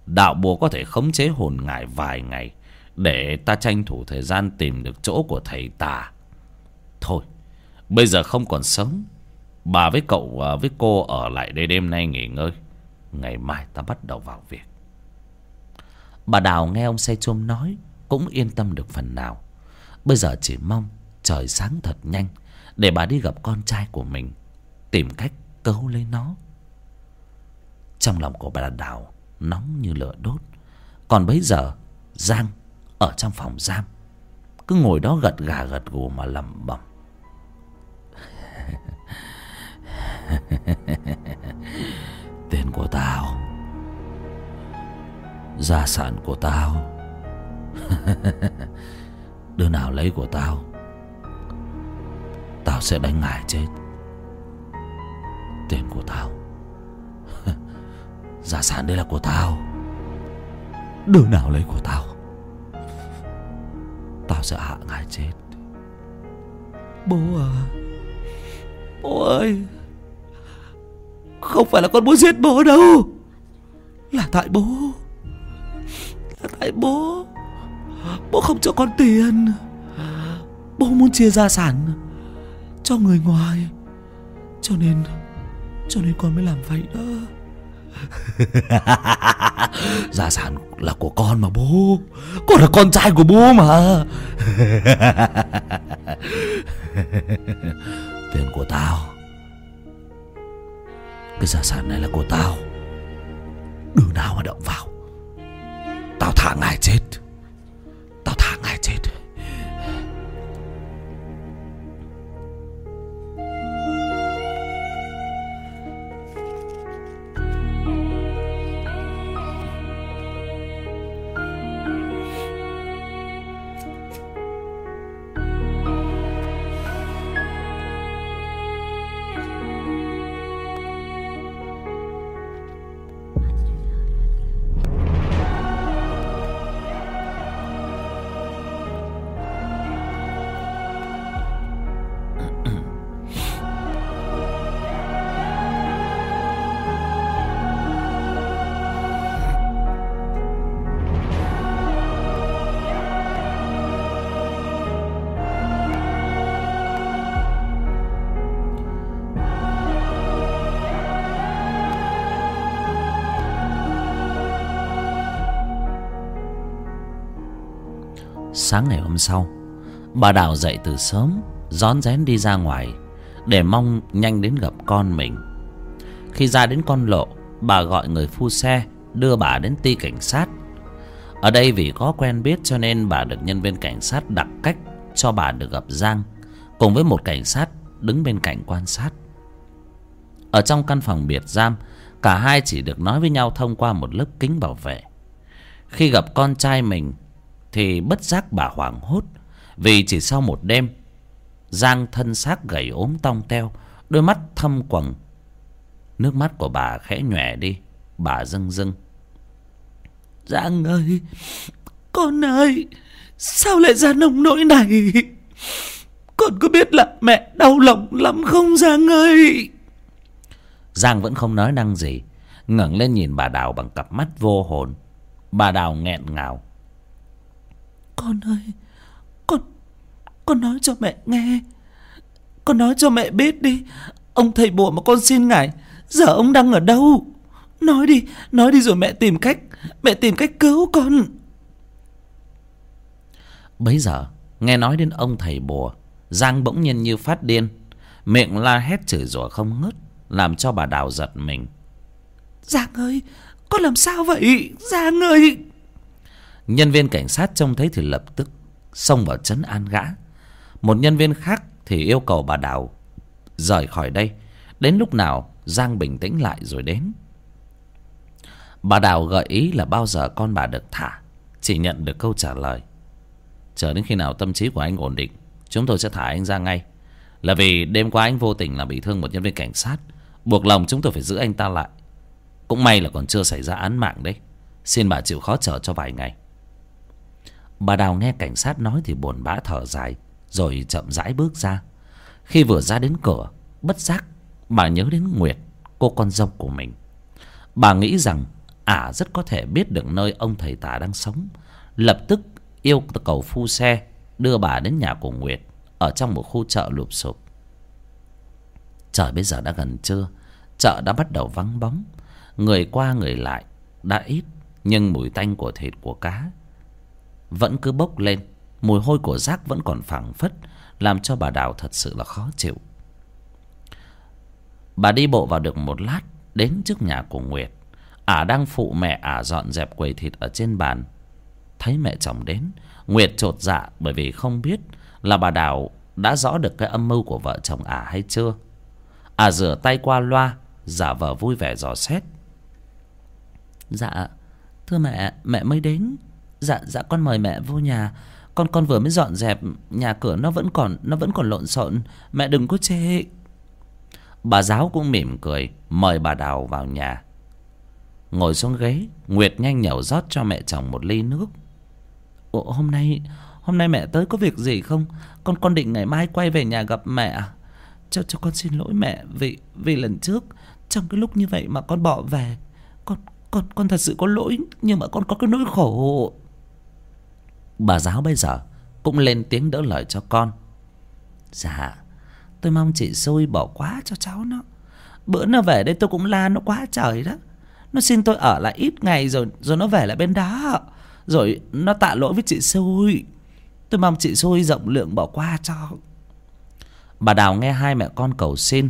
Đạo bùa có thể khống chế hồn ngài vài ngày, Để ta tranh thủ thời gian tìm được chỗ của thầy tà. Thôi, Bây giờ không còn sớm Bà với cậu à, với cô ở lại đây đêm nay nghỉ ngơi. Ngày mai ta bắt đầu vào việc. Bà Đào nghe ông say chôm nói, Cũng yên tâm được phần nào. Bây giờ chỉ mong trời sáng thật nhanh Để bà đi gặp con trai của mình, Tìm cách cứu lấy nó. Trong lòng của bà Đào Nóng như lửa đốt. Còn bấy giờ, Giang ở trong phòng giam. Cứ ngồi đó gật gà gật gù mà lẩm bẩm. Tiền của tao. Gia sản của tao. Đứa nào lấy của tao Tao sẽ đánh ngài chết. Tiền của tao. Gia sản đây là của tao. Đứa nào lấy của tao Tao sẽ hạ ngài chết. Bố à Bố ơi. Không phải là con muốn giết bố đâu. Là tại bố. Là tại bố. Bố không cho con tiền. Bố muốn chia gia sản Cho người ngoài. Cho nên Cho nên con mới làm vậy đó. Gia sản là của con mà bố. Con là con trai của bố mà. Tiền của tao. Cái gia sản này là của tao. Đứa nào mà động vào. Tao thả ngài chết. Tao thả ngài chết. Sáng ngày hôm sau, Bà Đào dậy từ sớm, Rón rén đi ra ngoài, Để mong nhanh đến gặp con mình. Khi ra đến con lộ, Bà gọi người phu xe Đưa bà đến ty cảnh sát. Ở đây vì có quen biết Cho nên bà được nhân viên cảnh sát đặt cách Cho bà được gặp Giang, Cùng với một cảnh sát đứng bên cạnh quan sát. Ở trong căn phòng biệt giam, Cả hai chỉ được nói với nhau thông qua một lớp kính bảo vệ. Khi gặp con trai mình thì bất giác bà hoảng hốt, vì chỉ sau một đêm, giang thân xác gầy ốm tong teo, đôi mắt thâm quầng. Nước mắt của bà khẽ nhòe đi, bà dâng dâng giang ơi, con ơi, sao lại ra nông nỗi này? Con có biết là mẹ đau lòng lắm không, giang ơi? Giang vẫn không nói năng gì, ngẩng lên nhìn bà đào bằng cặp mắt vô hồn. Bà đào nghẹn ngào con ơi Con Con nói cho mẹ nghe. Con nói cho mẹ biết đi. Ông thầy bùa mà con xin ngài Giờ ông đang ở đâu? Nói đi Nói đi rồi mẹ tìm cách Mẹ tìm cách cứu con. Bấy giờ Nghe nói đến ông thầy bùa Giang bỗng nhiên như phát điên. Miệng la hét chửi rủa không ngớt Làm cho bà Đào giật mình. Giang ơi Con làm sao vậy? Giang ơi Nhân viên cảnh sát trông thấy thì lập tức Xông vào trấn an gã. Một nhân viên khác thì yêu cầu bà Đào Rời khỏi đây. Đến lúc nào, Giang bình tĩnh lại rồi đến. Bà Đào gợi ý là bao giờ con bà được thả, Chỉ nhận được câu trả lời. Chờ đến khi nào tâm trí của anh ổn định, Chúng tôi sẽ thả anh ra ngay. Là vì đêm qua anh vô tình là bị thương một nhân viên cảnh sát, Buộc lòng chúng tôi phải giữ anh ta lại. Cũng may là còn chưa xảy ra án mạng đấy. Xin bà chịu khó chờ cho vài ngày. Bà Đào nghe cảnh sát nói thì buồn bã thở dài, Rồi chậm rãi bước ra. Khi vừa ra đến cửa, Bất giác bà nhớ đến Nguyệt, Cô con dâu của mình. Bà nghĩ rằng ả rất có thể biết được nơi ông thầy tả đang sống. Lập tức yêu cầu phu xe Đưa bà đến nhà của Nguyệt, Ở trong một khu chợ lụp sụp. Trời, bây giờ đã gần trưa, Chợ đã bắt đầu vắng bóng. Người qua người lại, Đã ít, Nhưng mùi tanh của thịt của cá vẫn cứ bốc lên. Mùi hôi của rác vẫn còn phảng phất, Làm cho bà Đào thật sự là khó chịu. Bà đi bộ vào được một lát, Đến trước nhà của Nguyệt. Ả đang phụ mẹ, ả dọn dẹp quầy thịt ở trên bàn. Thấy mẹ chồng đến, Nguyệt trột dạ bởi vì không biết Là bà Đào đã rõ được cái âm mưu của vợ chồng ả hay chưa. Ả rửa tay qua loa, Giả vờ vui vẻ dò xét. Dạ Thưa mẹ mẹ mới đến. Dạ dạ con mời mẹ vô nhà. Con con vừa mới dọn dẹp Nhà cửa nó vẫn còn Nó vẫn còn lộn xộn. Mẹ đừng có chê. Bà giáo cũng mỉm cười Mời bà Đào vào nhà. Ngồi xuống ghế Nguyệt nhanh nhẩu rót cho mẹ chồng một ly nước. Ủa, hôm nay hôm nay mẹ tới có việc gì không? Con con định ngày mai quay về nhà gặp mẹ à? cho cho con xin lỗi mẹ vì vì lần trước trong cái lúc như vậy mà con bỏ về. Con con con thật sự có lỗi nhưng mà con có cái nỗi khổ bà giáo bây giờ cũng lên tiếng đỡ lời cho con. Dạ tôi mong chị xui bỏ quá cho cháu nó. Bữa nó về đây tôi cũng la nó quá trời đó. Nó xin tôi ở lại ít ngày rồi rồi nó về lại bên đó. Rồi nó tạ lỗi với chị xui. Tôi mong chị xui rộng lượng bỏ qua cho. Bà đào nghe hai mẹ con cầu xin.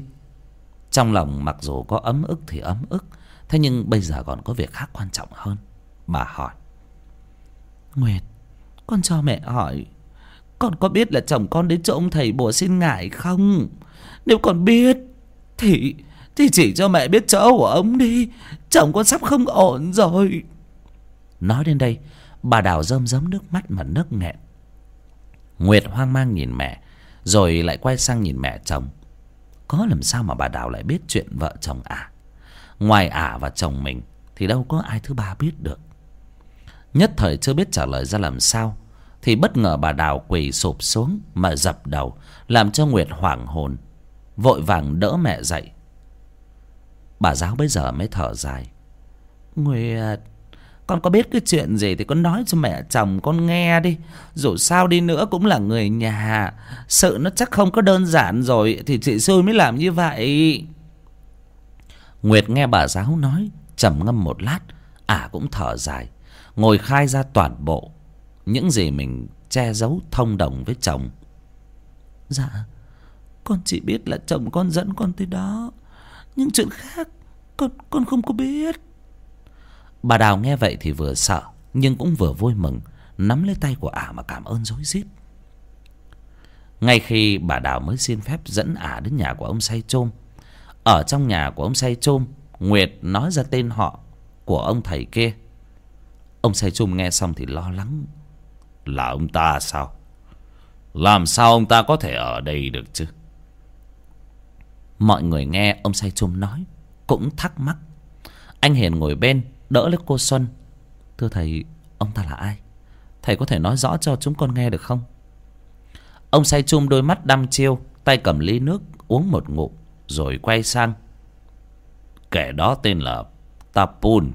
Trong lòng mặc dù có ấm ức thì ấm ức, thế nhưng bây giờ còn có việc khác quan trọng hơn. Bà hỏi, nguyệt con cho mẹ hỏi. Con có biết là chồng con đến chỗ ông thầy bùa xin ngại không? Nếu con biết, thì thì chỉ cho mẹ biết chỗ của ông đi. Chồng con sắp không ổn rồi. Nói đến đây, bà đào rơm rớm nước mắt mà nấc nghẹn. Nguyệt hoang mang nhìn mẹ, rồi lại quay sang nhìn mẹ chồng. Có làm sao mà bà đào lại biết chuyện vợ chồng ả? À? ngoài ả à và chồng mình, thì đâu có ai thứ ba biết được nhất thời chưa biết trả lời ra làm sao, thì bất ngờ bà đào quỳ sụp xuống mà dập đầu, làm cho nguyệt hoảng hồn, vội vàng đỡ mẹ dậy. Bà giáo bây giờ mới thở dài. Nguyệt, con có biết cái chuyện gì thì con nói cho mẹ chồng con nghe đi. Dù sao đi nữa cũng là người nhà, Sự nó chắc không có đơn giản rồi Thì chị xui mới làm như vậy. Nguyệt nghe bà giáo nói, trầm ngâm một lát Ả à cũng thở dài. Ngồi khai ra toàn bộ Những gì mình che giấu thông đồng với chồng. Dạ Con chỉ biết là chồng con dẫn con tới đó. Nhưng chuyện khác Con con không có biết. Bà đào nghe vậy thì vừa sợ nhưng cũng vừa vui mừng nắm lấy tay của ả mà cảm ơn rối rít. Ngay khi bà đào mới xin phép dẫn ả đến nhà của ông say chôm ở trong nhà của ông say chôm nguyệt nói ra tên họ của ông thầy kia ông say Chum nghe xong thì lo lắng. Là ông ta sao? Làm sao ông ta có thể ở đây được chứ? Mọi người nghe ông say Chum nói, cũng thắc mắc. Anh hiền ngồi bên, đỡ lấy cô xuân. Thưa thầy, ông ta là ai? Thầy có thể nói rõ cho chúng con nghe được không? Ông say chum đôi mắt đăm chiêu, tay cầm ly nước, uống một ngụm, rồi quay sang. Kẻ đó tên là tapun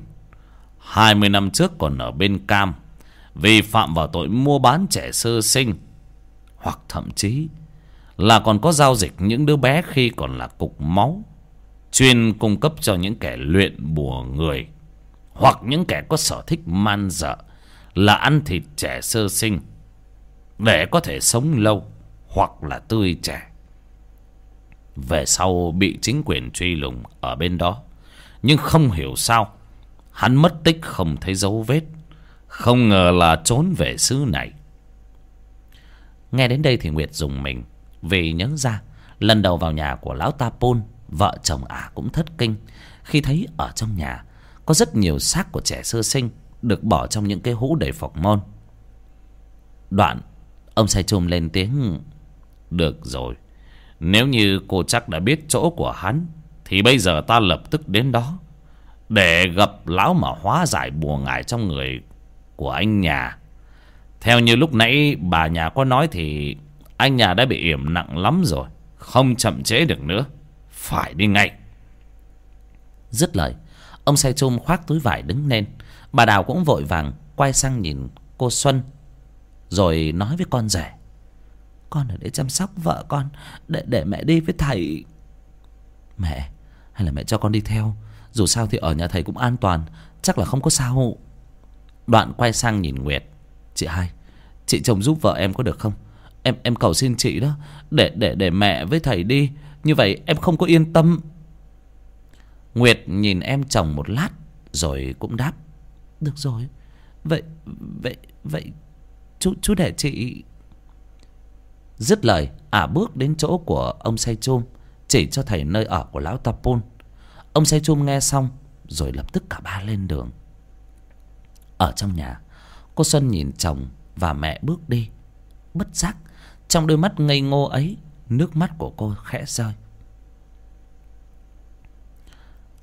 hai mươi năm trước còn ở bên cam, vì phạm vào tội mua bán trẻ sơ sinh, hoặc thậm chí là còn có giao dịch những đứa bé khi còn là cục máu, chuyên cung cấp cho những kẻ luyện bùa người, hoặc những kẻ có sở thích man dợ, là ăn thịt trẻ sơ sinh, để có thể sống lâu hoặc là tươi trẻ. Về sau bị chính quyền truy lùng ở bên đó, nhưng không hiểu sao hắn mất tích không thấy dấu vết. Không ngờ là trốn về xứ này. Nghe đến đây thì nguyệt dùng mình, vì nhớ ra, lần đầu vào nhà của lão ta pôn, vợ chồng ả cũng thất kinh. Khi thấy ở trong nhà, có rất nhiều xác của trẻ sơ sinh được bỏ trong những cái hũ đầy phọc môn đoạn, ông say chùm lên tiếng, được rồi, nếu như cô chắc đã biết chỗ của hắn, thì bây giờ ta lập tức đến đó để gặp lão mà hóa giải bùa ngải trong người của anh nhà. Theo như lúc nãy bà nhà có nói thì anh nhà đã bị yểm nặng lắm rồi, không chậm trễ được nữa. Phải đi ngay. Dứt lời, ông say chum khoác túi vải đứng lên. Bà đào cũng vội vàng quay sang nhìn cô xuân, rồi nói với con rể. Con ở đây chăm sóc vợ con, để để mẹ đi với thầy. Mẹ, hay là mẹ cho con đi theo? Dù sao thì ở nhà thầy cũng an toàn, chắc là không có sao. Đoạn quay sang nhìn nguyệt. Chị hai, chị chồng giúp vợ em có được không? Em em cầu xin chị đó, để để để mẹ với thầy đi. Như vậy em không có yên tâm. Nguyệt nhìn em chồng một lát, rồi cũng đáp. Được rồi. Vậy vậy vậy chú chú để chị. Dứt lời, ả bước đến chỗ của ông say chôm chỉ cho thầy nơi ở của lão Tapun ông say chum nghe xong, rồi lập tức cả ba lên đường. Ở trong nhà, cô xuân nhìn chồng và mẹ bước đi. Bất giác, trong đôi mắt ngây ngô ấy, nước mắt của cô khẽ rơi.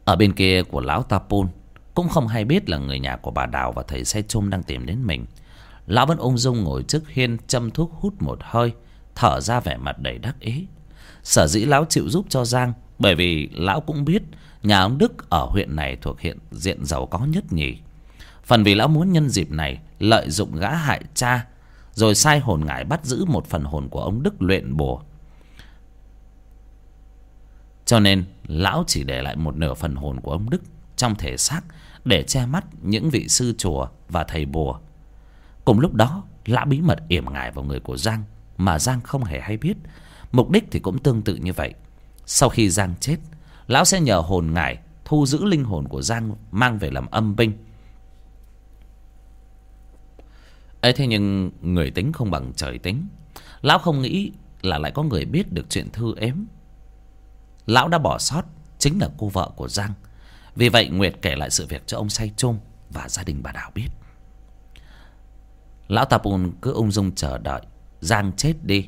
Ở bên kia của lão ta pun, cũng không hay biết là người nhà của bà đào và thầy say chum đang tìm đến mình. Lão vẫn ung dung ngồi trước hiên châm thuốc hút một hơi, thở ra vẻ mặt đầy đắc ý. Sở dĩ lão chịu giúp cho giang, bởi vì lão cũng biết nhà ông đức ở huyện này thuộc hiện diện giàu có nhất nhì phần vì lão muốn nhân dịp này lợi dụng gã hại cha, rồi sai hồn ngải bắt giữ một phần hồn của ông đức luyện bùa. Cho nên, lão chỉ để lại một nửa phần hồn của ông đức trong thể xác để che mắt những vị sư chùa và thầy bùa. Cùng lúc đó, lão bí mật yểm ngải vào người của giang mà giang không hề hay biết. Mục đích thì cũng tương tự như vậy. Sau khi giang chết lão sẽ nhờ hồn ngải thu giữ linh hồn của giang mang về làm âm binh. Ấy thế nhưng người tính không bằng trời tính. Lão không nghĩ là lại có người biết được chuyện thư ếm. Lão đã bỏ sót, chính là cô vợ của giang. Vì vậy, nguyệt kể lại sự việc cho ông say chôm và gia đình bà đào biết. Lão tapun cứ ung dung chờ đợi. Giang chết đi.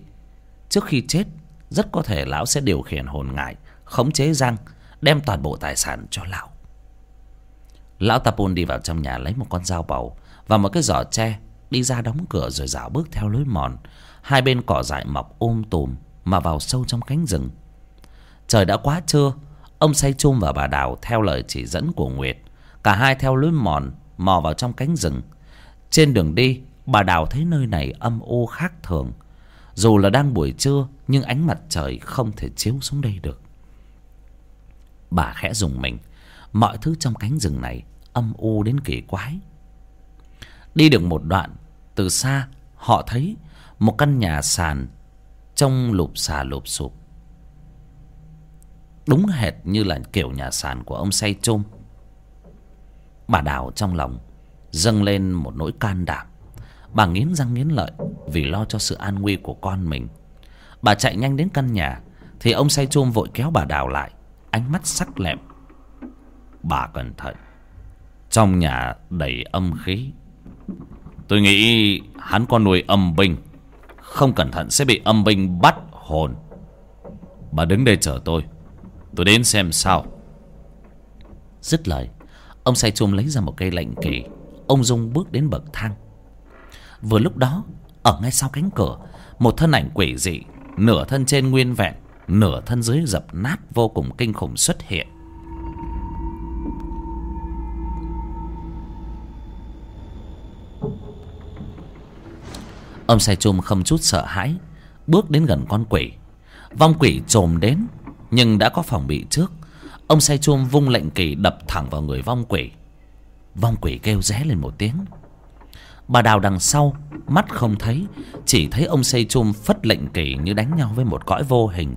Trước khi chết, rất có thể lão sẽ điều khiển hồn ngải khống chế giang, đem toàn bộ tài sản cho lão. Lão tapun đi vào trong nhà lấy một con dao bầu và một cái giỏ tre, đi ra đóng cửa rồi dạo bước theo lối mòn. Hai bên cỏ dại mọc ôm um tùm mà vào sâu trong cánh rừng. Trời đã quá trưa, ông say chum và bà đào theo lời chỉ dẫn của nguyệt. Cả hai theo lối mòn, mò vào trong cánh rừng. Trên đường đi, bà đào thấy nơi này âm u khác thường. Dù là đang buổi trưa, nhưng ánh mặt trời không thể chiếu xuống đây được bà khẽ dùng mình. Mọi thứ trong cánh rừng này âm u đến kỳ quái. Đi được một đoạn, từ xa, họ thấy một căn nhà sàn trông lụp xà lụp sụp. Đúng hệt như là kiểu nhà sàn của ông say chôm. Bà đào trong lòng, dâng lên một nỗi can đảm. Bà nghiến răng nghiến lợi vì lo cho sự an nguy của con mình. Bà chạy nhanh đến căn nhà, thì ông say chôm vội kéo bà đào lại ánh mắt sắc lẹm. Bà cẩn thận. Trong nhà đầy âm khí. Tôi nghĩ hắn có nuôi âm binh. Không cẩn thận sẽ bị âm binh bắt hồn. Bà đứng đây chờ tôi. Tôi đến xem sao. Dứt lời, ông say chum lấy ra một cây lệnh kỳ. Ông dung bước đến bậc thang. Vừa lúc đó, ở ngay sau cánh cửa, một thân ảnh quỷ dị, nửa thân trên nguyên vẹn nửa thân dưới dập nát vô cùng kinh khủng xuất hiện. Ông say chum không chút sợ hãi, bước đến gần con quỷ. Vong quỷ trồm đến, nhưng đã có phòng bị trước. Ông say chum vung lệnh kỳ đập thẳng vào người vong quỷ. Vong quỷ kêu ré lên một tiếng. Bà đào đằng sau, mắt không thấy, chỉ thấy ông say chum phất lệnh kỳ như đánh nhau với một cõi vô hình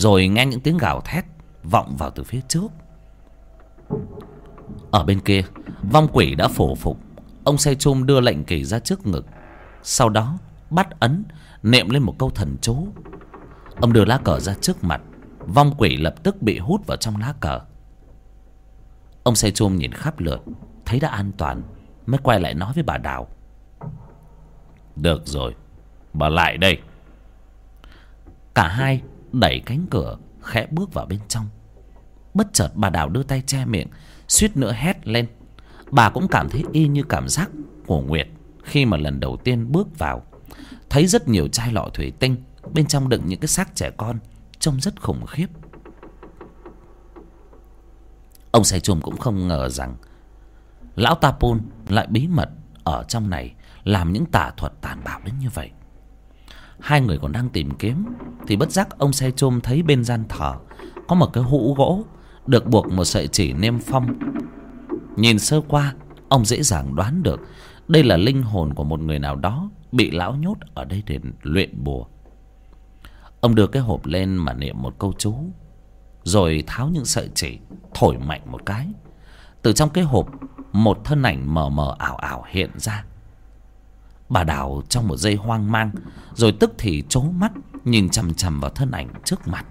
rồi nghe những tiếng gào thét vọng vào từ phía trước. Ở bên kia, vong quỷ đã phổ phục. Ông say chum đưa lệnh kỳ ra trước ngực. Sau đó, bắt ấn, niệm lên một câu thần chú. Ông đưa lá cờ ra trước mặt. Vong quỷ lập tức bị hút vào trong lá cờ. Ông say chum nhìn khắp lượt, thấy đã an toàn, mới quay lại nói với bà đào. Được rồi, bà lại đây. Cả hai đẩy cánh cửa, khẽ bước vào bên trong. Bất chợt bà đào đưa tay che miệng, suýt nữa hét lên. Bà cũng cảm thấy y như cảm giác của nguyệt khi mà lần đầu tiên bước vào. Thấy rất nhiều chai lọ thủy tinh, bên trong đựng những cái xác trẻ con, trông rất khủng khiếp. Ông say chùm cũng không ngờ rằng lão ta pôn lại bí mật ở trong này, làm những tà thuật tàn bạo đến như vậy hai người còn đang tìm kiếm, thì bất giác ông xe chôm thấy bên gian thờ có một cái hũ gỗ được buộc một sợi chỉ niêm phong. Nhìn sơ qua, ông dễ dàng đoán được đây là linh hồn của một người nào đó bị lão nhốt ở đây để luyện bùa. Ông đưa cái hộp lên mà niệm một câu chú, rồi tháo những sợi chỉ thổi mạnh một cái. Từ trong cái hộp, một thân ảnh mờ mờ ảo ảo hiện ra bà đào trong một giây hoang mang, rồi tức thì trố mắt, nhìn chằm chằm vào thân ảnh trước mặt.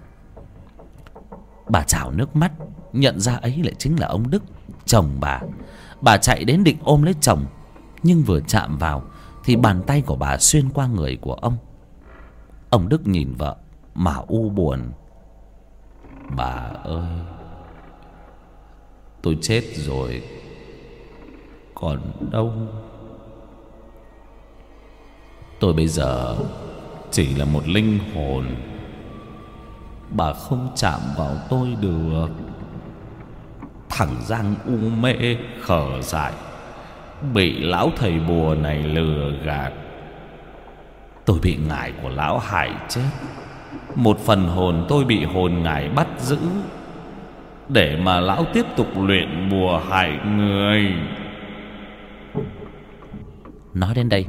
Bà chảo nước mắt, nhận ra ấy lại chính là ông đức, chồng bà. Bà chạy đến định ôm lấy chồng, nhưng vừa chạm vào thì bàn tay của bà xuyên qua người của ông. Ông đức nhìn vợ, mà u buồn. Bà ơi, tôi chết rồi, còn đâu? Tôi bây giờ chỉ là một linh hồn. Bà không chạm vào tôi được. Thằng giang u mê khở dại, bị lão thầy bùa này lừa gạt. Tôi bị ngải của lão hại chết. Một phần hồn tôi bị hồn ngải bắt giữ để mà lão tiếp tục luyện bùa hại người nói đến đây,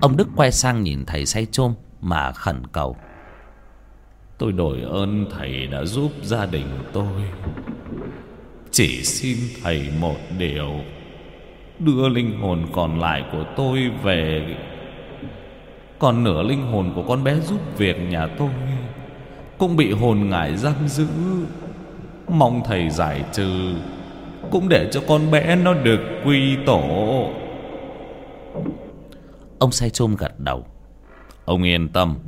ông đức quay sang nhìn thầy say chôm mà khẩn cầu. Tôi đổi ơn thầy đã giúp gia đình tôi. Chỉ xin thầy một điều, đưa linh hồn còn lại của tôi về. Còn nửa linh hồn của con bé giúp việc nhà tôi, cũng bị hồn ngải giam giữ. Mong thầy giải trừ, cũng để cho con bé nó được quy tổ ông say chôm gật đầu. Ông yên tâm.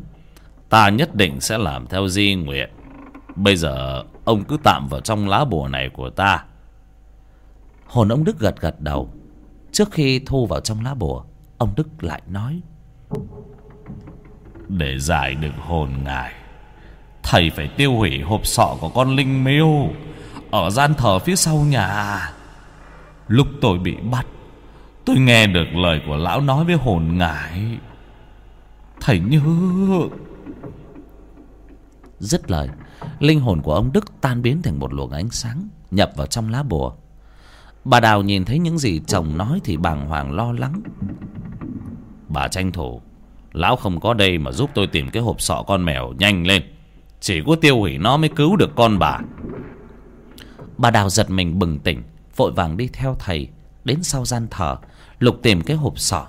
Ta nhất định sẽ làm theo di nguyện. Bây giờ, ông cứ tạm vào trong lá bùa này của ta. Hồn ông đức gật gật đầu. Trước khi thu vào trong lá bùa, ông đức lại nói. Để giải được hồn ngài, thầy phải tiêu hủy hộp sọ của con linh miêu ở gian thờ phía sau nhà. Lúc tôi bị bắt tôi nghe được lời của lão nói với hồn ngải. Thầy nhớ dứt lời, linh hồn của ông đức tan biến thành một luồng ánh sáng, nhập vào trong lá bùa. Bà đào nhìn thấy những gì chồng nói thì bàng hoàng lo lắng. Bà tranh thủ, lão không có đây mà giúp tôi tìm cái hộp sọ con mèo nhanh lên. Chỉ có tiêu hủy nó mới cứu được con bà. Bà đào giật mình bừng tỉnh, vội vàng đi theo thầy đến sau gian thờ lục tìm cái hộp sọ.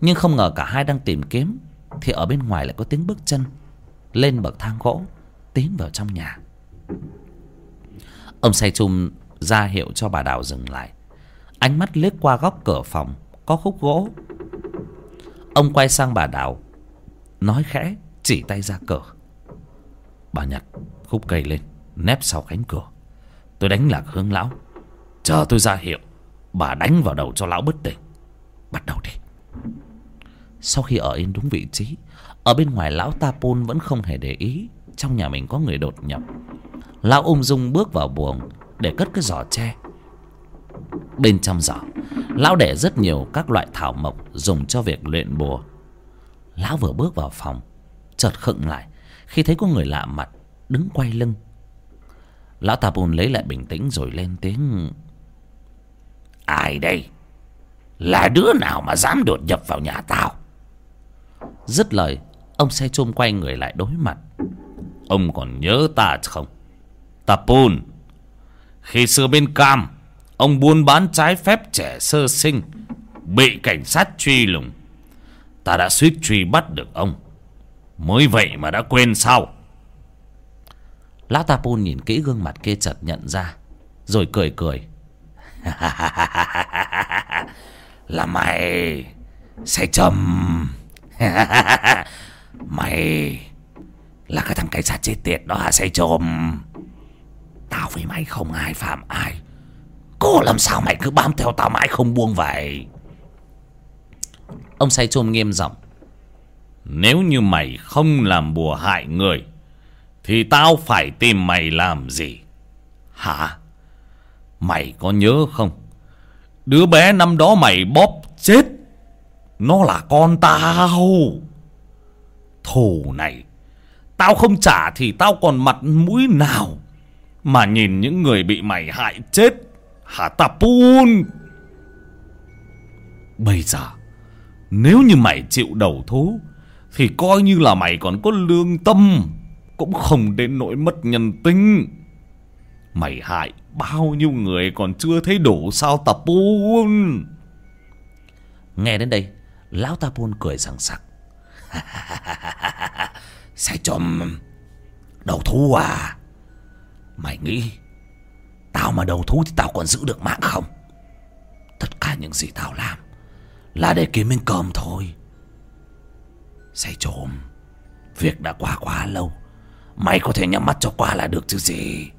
Nhưng không ngờ cả hai đang tìm kiếm, thì ở bên ngoài lại có tiếng bước chân. Lên bậc thang gỗ, tiến vào trong nhà. Ông say chum ra hiệu cho bà đào dừng lại. Ánh mắt liếc qua góc cửa phòng, có khúc gỗ. Ông quay sang bà đào, nói khẽ, chỉ tay ra cửa. Bà nhặt khúc cây lên, nép sau cánh cửa. Tôi đánh lạc hướng lão. Chờ tôi ra hiệu, bà đánh vào đầu cho lão bất tỉnh bắt đầu đi. Sau khi ở yên đúng vị trí, ở bên ngoài lão ta pôn vẫn không hề để ý, trong nhà mình có người đột nhập. Lão ung dung bước vào buồng để cất cái giỏ tre. Bên trong giỏ, lão để rất nhiều các loại thảo mộc dùng cho việc luyện bùa. Lão vừa bước vào phòng, chợt khựng lại khi thấy có người lạ mặt đứng quay lưng. Lão ta bùn lấy lại bình tĩnh rồi lên tiếng. Ai đây? Là đứa nào mà dám đột nhập vào nhà tao? Dứt lời ông xe chôm quay người lại đối mặt. Ông còn nhớ ta không? Tapun khi xưa bên cam ông buôn bán trái phép trẻ sơ sinh bị cảnh sát truy lùng. Ta đã suýt truy bắt được ông. Mới vậy mà đã quên sao? Lão tapun nhìn kỹ gương mặt kia chợt nhận ra rồi cười cười là mày say chầm mày là cái thằng cảnh sát chết tiệt đó hả? Say chồm. Tao với mày không ai phạm ai. Cô làm sao mày cứ bám theo tao mãi không buông vậy? Ông say chôm nghiêm giọng. Nếu như mày không làm bùa hại người, thì tao phải tìm mày làm gì? Hả? Mày có nhớ không? Đứa bé năm đó mày bóp chết. Nó là con tao. Thù này, tao không trả thì tao còn mặt mũi nào mà nhìn những người bị mày hại chết. Hả ta tapun bây giờ, nếu như mày chịu đầu thú, thì coi như là mày còn có lương tâm, cũng không đến nỗi mất nhân tính. Mày hại bao nhiêu người còn chưa thấy đủ sao tapun nghe đến đây, lão tapun cười sảng sặc. Sai chôm đầu thú à. Mày nghĩ, tao mà đầu thú thì tao còn giữ được mạng không? Tất cả những gì tao làm là để kiếm miếng cơm thôi. Say trộm việc đã qua quá lâu, mày có thể nhắm mắt cho qua là được chứ gì?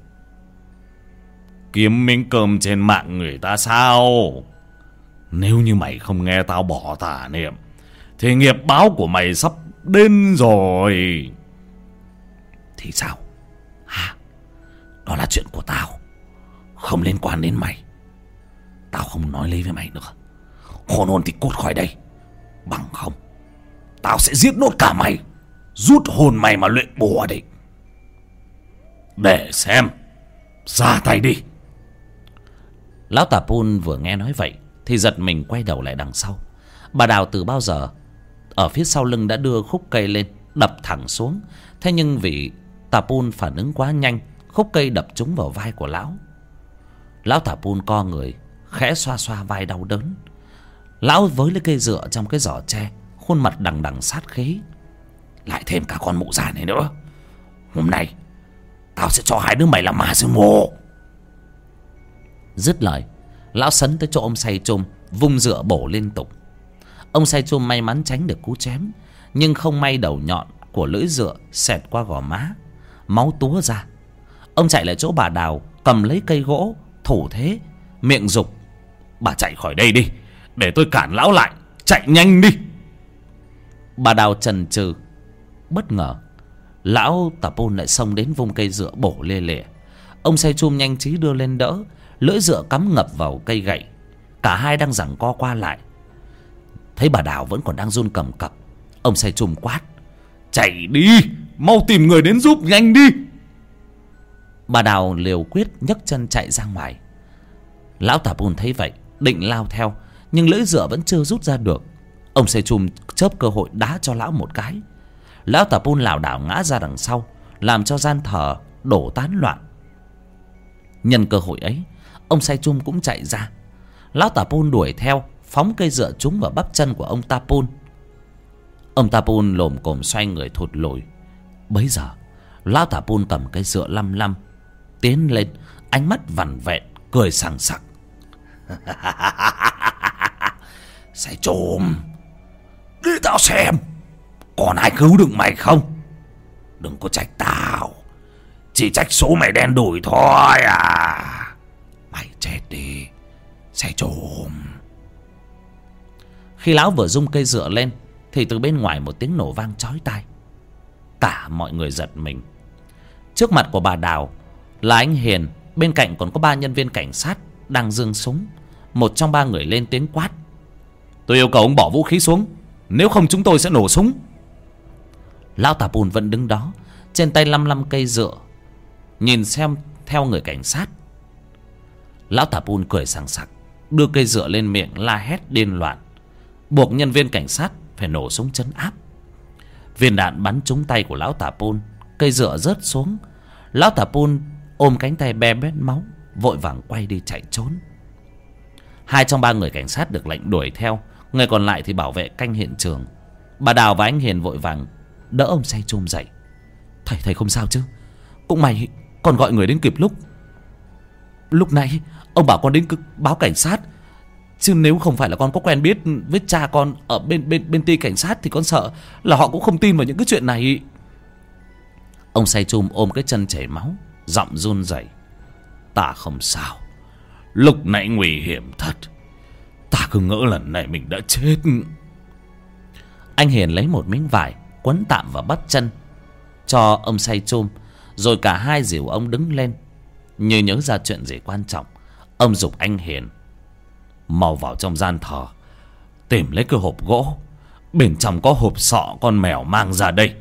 Kiếm miếng cơm trên mạng người ta sao? Nếu như mày không nghe tao bỏ tà niệm, thì nghiệp báo của mày sắp đến rồi. Thì sao? Hả? Đó là chuyện của tao. Không liên quan đến mày. Tao không nói lấy với mày nữa. Khôn hồn thì cút khỏi đây. Bằng không, tao sẽ giết nốt cả mày. Rút hồn mày mà luyện bùa đi. Để xem. Ra tay đi lão tà pun vừa nghe nói vậy thì giật mình quay đầu lại đằng sau. Bà đào từ bao giờ ở phía sau lưng đã đưa khúc cây lên, đập thẳng xuống. Thế nhưng vì tà pun phản ứng quá nhanh, khúc cây đập trúng vào vai của lão. Lão tà pun co người, khẽ xoa xoa vai đau đớn. Lão với lấy cây dựa trong cái giỏ tre, khuôn mặt đằng đằng sát khí. Lại thêm cả con mụ già này nữa. Hôm nay, tao sẽ cho hai đứa mày làm ma sư mồ dứt lời, lão sấn tới chỗ ông say chôm vung dựa bổ liên tục. Ông say chôm may mắn tránh được cú chém, nhưng không may đầu nhọn của lưỡi dựa xẹt qua gò má, máu túa ra. Ông chạy lại chỗ bà đào, cầm lấy cây gỗ, thủ thế, miệng dục, bà chạy khỏi đây đi, để tôi cản lão lại, chạy nhanh đi. Bà đào chần chừ bất ngờ, lão tà pôn lại xông đến vùng cây dựa bổ lê lịa. Ông say chum nhanh trí đưa lên đỡ lưỡi dựa cắm ngập vào cây gậy. Cả hai đang giằng co qua lại. Thấy bà đào vẫn còn đang run cầm cập, ông say trùm quát. Chạy đi, mau tìm người đến giúp nhanh đi. Bà đào liều quyết nhấc chân chạy ra ngoài. Lão tà bùn thấy vậy, định lao theo, nhưng lưỡi dựa vẫn chưa rút ra được. Ông say chum chớp cơ hội đá cho lão một cái. Lão tà bùn lảo đảo ngã ra đằng sau, làm cho gian thờ đổ tán loạn. Nhân cơ hội ấy ông say chum cũng chạy ra. Lão tà pun đuổi theo, phóng cây dựa trúng vào bắp chân của ông ta pun ông ta pun lồm cồm xoay người thụt lùi. Bấy giờ, lão tà pun cầm cây dựa lăm lăm, tiến lên, ánh mắt vằn vẹn, cười sằng sặc. Say chum, đi tao xem, còn ai cứu được mày không? Đừng có trách tao, chỉ trách số mày đen đủi thôi à chết đi xe trộm. Khi lão vừa rung cây dựa lên, thì từ bên ngoài một tiếng nổ vang chói tai. Cả mọi người giật mình. Trước mặt của bà đào là anh hiền, bên cạnh còn có ba nhân viên cảnh sát đang dương súng. Một trong ba người lên tiếng quát. Tôi yêu cầu ông bỏ vũ khí xuống, nếu không chúng tôi sẽ nổ súng. Lão tà bùn vẫn đứng đó, trên tay lăm lăm cây dựa, nhìn xem theo người cảnh sát lão tà pun cười sảng sặc, đưa cây dựa lên miệng la hét điên loạn. Buộc nhân viên cảnh sát phải nổ súng chấn áp. Viên đạn bắn trúng tay của lão tà pun, cây dựa rớt xuống. Lão tà pun ôm cánh tay be bét máu, vội vàng quay đi chạy trốn. Hai trong ba người cảnh sát được lệnh đuổi theo, người còn lại thì bảo vệ canh hiện trường. Bà đào và anh hiền vội vàng đỡ ông say chôm dậy. Thầy thầy không sao chứ? Cũng mày còn gọi người đến kịp lúc. Lúc nãy ông bảo con đến cứ báo cảnh sát. Chứ nếu không phải là con có quen biết với cha con ở bên bên bên ty cảnh sát thì con sợ là họ cũng không tin vào những cái chuyện này. Ông say chum ôm cái chân chảy máu, giọng run rẩy. Ta không sao. Lúc nãy nguy hiểm thật. Ta cứ ngỡ lần này mình đã chết. Anh hiền lấy một miếng vải, quấn tạm vào bắt chân, cho ông say chum, rồi cả hai dìu ông đứng lên. Như nhớ ra chuyện gì quan trọng ông dục anh hiền. Mau vào trong gian thờ, tìm lấy cái hộp gỗ. Bên trong có hộp sọ, con mèo mang ra đây.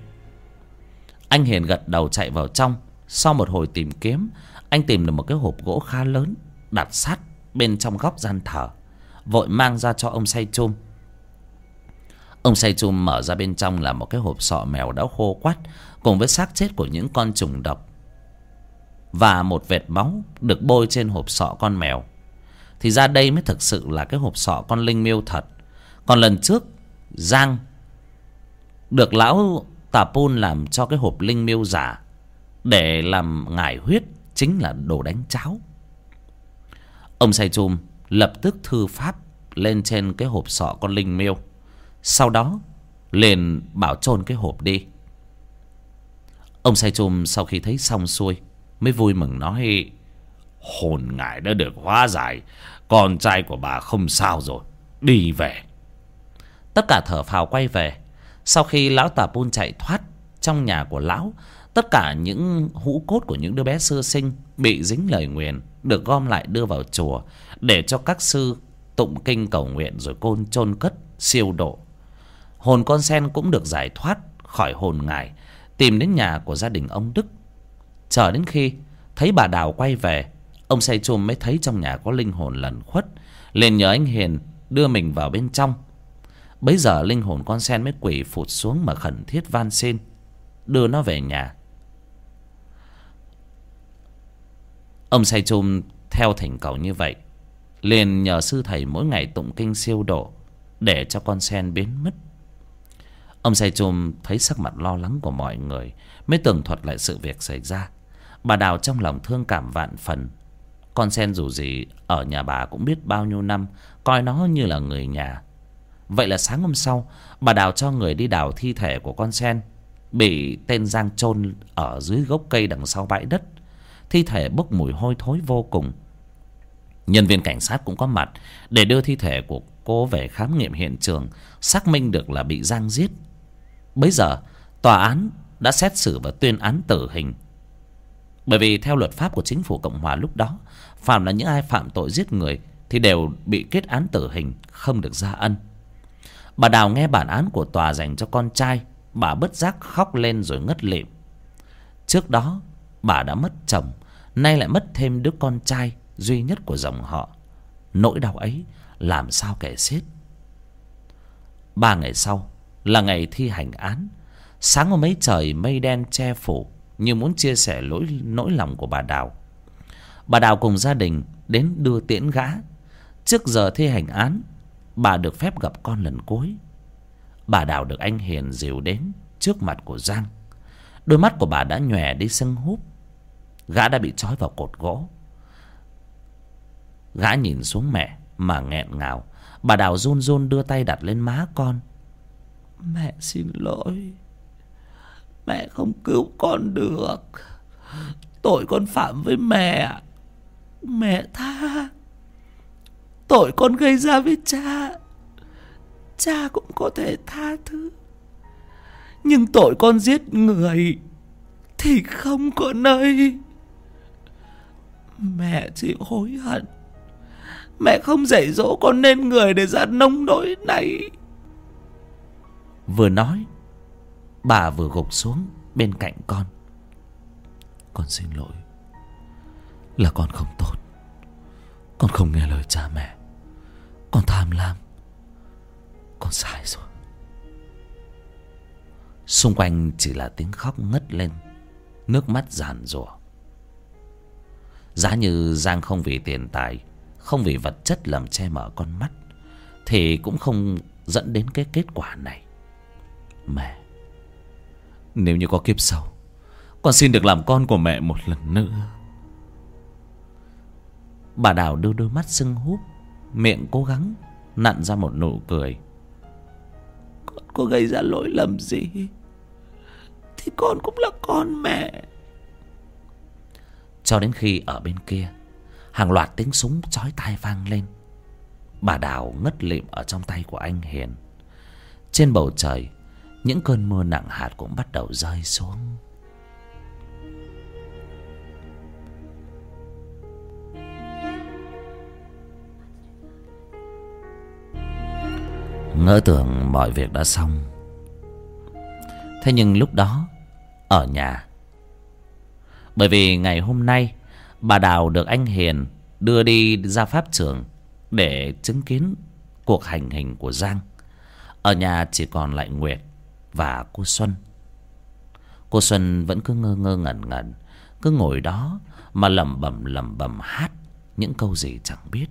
Anh hiền gật đầu chạy vào trong. Sau một hồi tìm kiếm, anh tìm được một cái hộp gỗ khá lớn, đặt sát bên trong góc gian thờ. Vội mang ra cho ông say chum. Ông say chum mở ra bên trong là một cái hộp sọ mèo đã khô quắt, cùng với xác chết của những con trùng độc và một vệt máu được bôi trên hộp sọ con mèo. Thì ra đây mới thực sự là cái hộp sọ con linh miêu thật. Còn lần trước, giang được lão tà pun làm cho cái hộp linh miêu giả để làm ngải huyết chính là đồ đánh cháo. Ông say chum lập tức thư pháp lên trên cái hộp sọ con linh miêu, sau đó liền bảo chôn cái hộp đi. Ông say chum sau khi thấy xong xuôi mới vui mừng nói, hồn ngải đã được hóa giải, con trai của bà không sao rồi, đi về. Tất cả thở phào quay về. Sau khi lão tà pun chạy thoát trong nhà của lão, tất cả những hũ cốt của những đứa bé sơ sinh bị dính lời nguyền được gom lại đưa vào chùa để cho các sư tụng kinh cầu nguyện rồi côn chôn cất siêu độ. Hồn con sen cũng được giải thoát khỏi hồn ngài, tìm đến nhà của gia đình ông đức chờ đến khi thấy bà đào quay về, ông say chum mới thấy trong nhà có linh hồn lẩn khuất. Liền nhờ anh hiền đưa mình vào bên trong. Bấy giờ linh hồn con sen mới quỳ phụt xuống mà khẩn thiết van xin, đưa nó về nhà. Ông say chum theo thỉnh cầu như vậy, liền nhờ sư thầy mỗi ngày tụng kinh siêu độ để cho con sen biến mất. Ông say chum thấy sắc mặt lo lắng của mọi người, mới tường thuật lại sự việc xảy ra bà đào trong lòng thương cảm vạn phần. Con sen dù gì, ở nhà bà cũng biết bao nhiêu năm, coi nó như là người nhà. Vậy là sáng hôm sau, bà đào cho người đi đào thi thể của con sen, bị tên giang chôn ở dưới gốc cây đằng sau bãi đất. Thi thể bốc mùi hôi thối vô cùng. Nhân viên cảnh sát cũng có mặt để đưa thi thể của cô về khám nghiệm hiện trường, xác minh được là bị giang giết. Bấy giờ, tòa án đã xét xử và tuyên án tử hình bởi vì theo luật pháp của chính phủ cộng hòa lúc đó, phạm là những ai phạm tội giết người thì đều bị kết án tử hình, không được ra ân. Bà đào nghe bản án của tòa dành cho con trai, bà bất giác khóc lên rồi ngất lịm. Trước đó, bà đã mất chồng, nay lại mất thêm đứa con trai duy nhất của dòng họ. Nỗi đau ấy làm sao kể xiết? Ba ngày sau là ngày thi hành án, sáng hôm ấy trời mây đen che phủ như muốn chia sẻ lỗi, nỗi lòng của bà đào. Bà đào cùng gia đình đến đưa tiễn gã. Trước giờ thi hành án, bà được phép gặp con lần cuối. Bà đào được anh hiền dìu đến trước mặt của giang. Đôi mắt của bà đã nhòe đi sưng húp. Gã đã bị trói vào cột gỗ. Gã nhìn xuống mẹ mà nghẹn ngào. Bà đào run run đưa tay đặt lên má con. Mẹ xin lỗi mẹ không cứu con được. Tội con phạm với mẹ. Mẹ tha. Tội con gây ra với cha. Cha cũng có thể tha thứ. Nhưng tội con giết người thì không có nơi. Mẹ chỉ hối hận. Mẹ không dạy dỗ con nên người để ra nông nỗi này. Vừa nói bà vừa gục xuống bên cạnh con. Con xin lỗi. Là con không tốt. Con không nghe lời cha mẹ. Con tham lam. Con sai rồi. Xung quanh chỉ là tiếng khóc ngất lên, Nước mắt giàn rủa. Giá như Giang không vì tiền tài, Không vì vật chất làm che mở con mắt, Thì cũng không dẫn đến cái kết quả này. Mẹ. Nếu như có kiếp sau. Con xin được làm con của mẹ một lần nữa. Bà Đào đưa đôi mắt sưng húp, Miệng cố gắng, Nặn ra một nụ cười. Con có gây ra lỗi lầm gì? Thì con cũng là con mẹ. Cho đến khi ở bên kia, Hàng loạt tiếng súng chói tai vang lên. Bà Đào ngất lịm ở trong tay của anh Hiền. Trên bầu trời những cơn mưa nặng hạt cũng bắt đầu rơi xuống. Ngỡ tưởng mọi việc đã xong. Thế nhưng lúc đó, Ở nhà. Bởi vì ngày hôm nay, Bà Đào được anh Hiền Đưa đi ra pháp trường Để chứng kiến cuộc hành hình của Giang. Ở nhà chỉ còn lại Nguyệt. Và cô Xuân. Cô Xuân vẫn cứ ngơ ngơ ngẩn ngẩn, Cứ ngồi đó Mà lẩm bẩm lẩm bẩm hát Những câu gì chẳng biết.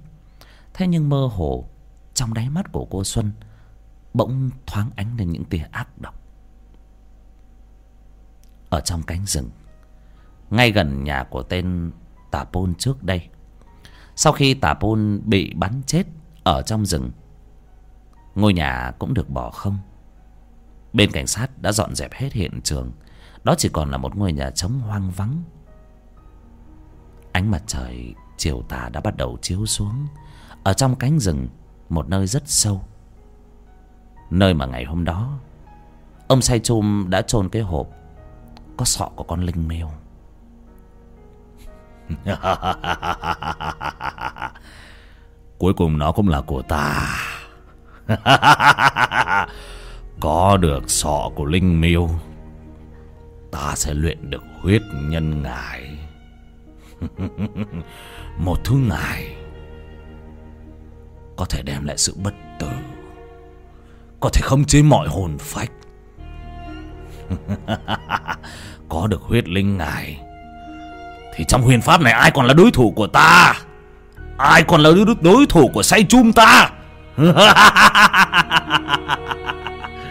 Thế nhưng mơ hồ, Trong đáy mắt của cô Xuân Bỗng thoáng ánh lên những tia ác độc. Ở trong cánh rừng, Ngay gần nhà của tên Tà Pôn trước đây, Sau khi Tà Pôn bị bắn chết Ở trong rừng, Ngôi nhà cũng được bỏ không. Bên cảnh sát đã dọn dẹp hết hiện trường. Đó chỉ còn là một ngôi nhà trống hoang vắng. Ánh mặt trời, chiều tà đã bắt đầu chiếu xuống. Ở trong cánh rừng, Một nơi rất sâu. Nơi mà ngày hôm đó, Ông say chum đã chôn cái hộp Có sọ của con linh miêu. Cuối cùng nó cũng là của ta. Có được sọ của linh miêu Ta sẽ luyện được huyết nhân ngải Một thứ ngải Có thể đem lại sự bất tử Có thể khống chế mọi hồn phách. Có được huyết linh ngải Thì trong huyền pháp này ai còn là đối thủ của ta? Ai còn là đối, thủ của say chum ta?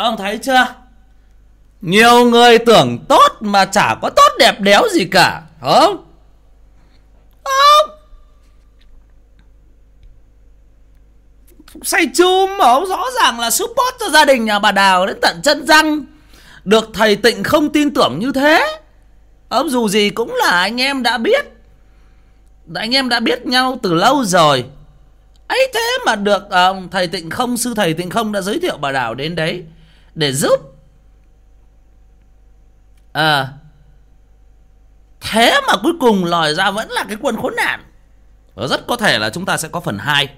Các ông thấy chưa? Nhiều người tưởng tốt Mà chả có tốt đẹp đéo gì cả Không Không. Say chum mà ông rõ ràng là support cho gia đình nhà bà Đào đến tận chân răng. Được thầy Tịnh không tin tưởng như thế. Ông dù gì cũng là anh em đã biết. Anh em đã biết nhau từ lâu rồi. Ấy thế mà được uh, thầy tịnh không sư thầy tịnh không đã giới thiệu bà đào đến đấy để giúp. À thế mà cuối cùng lòi ra vẫn là cái quân khốn nạn. Và rất có thể là chúng ta sẽ có phần 2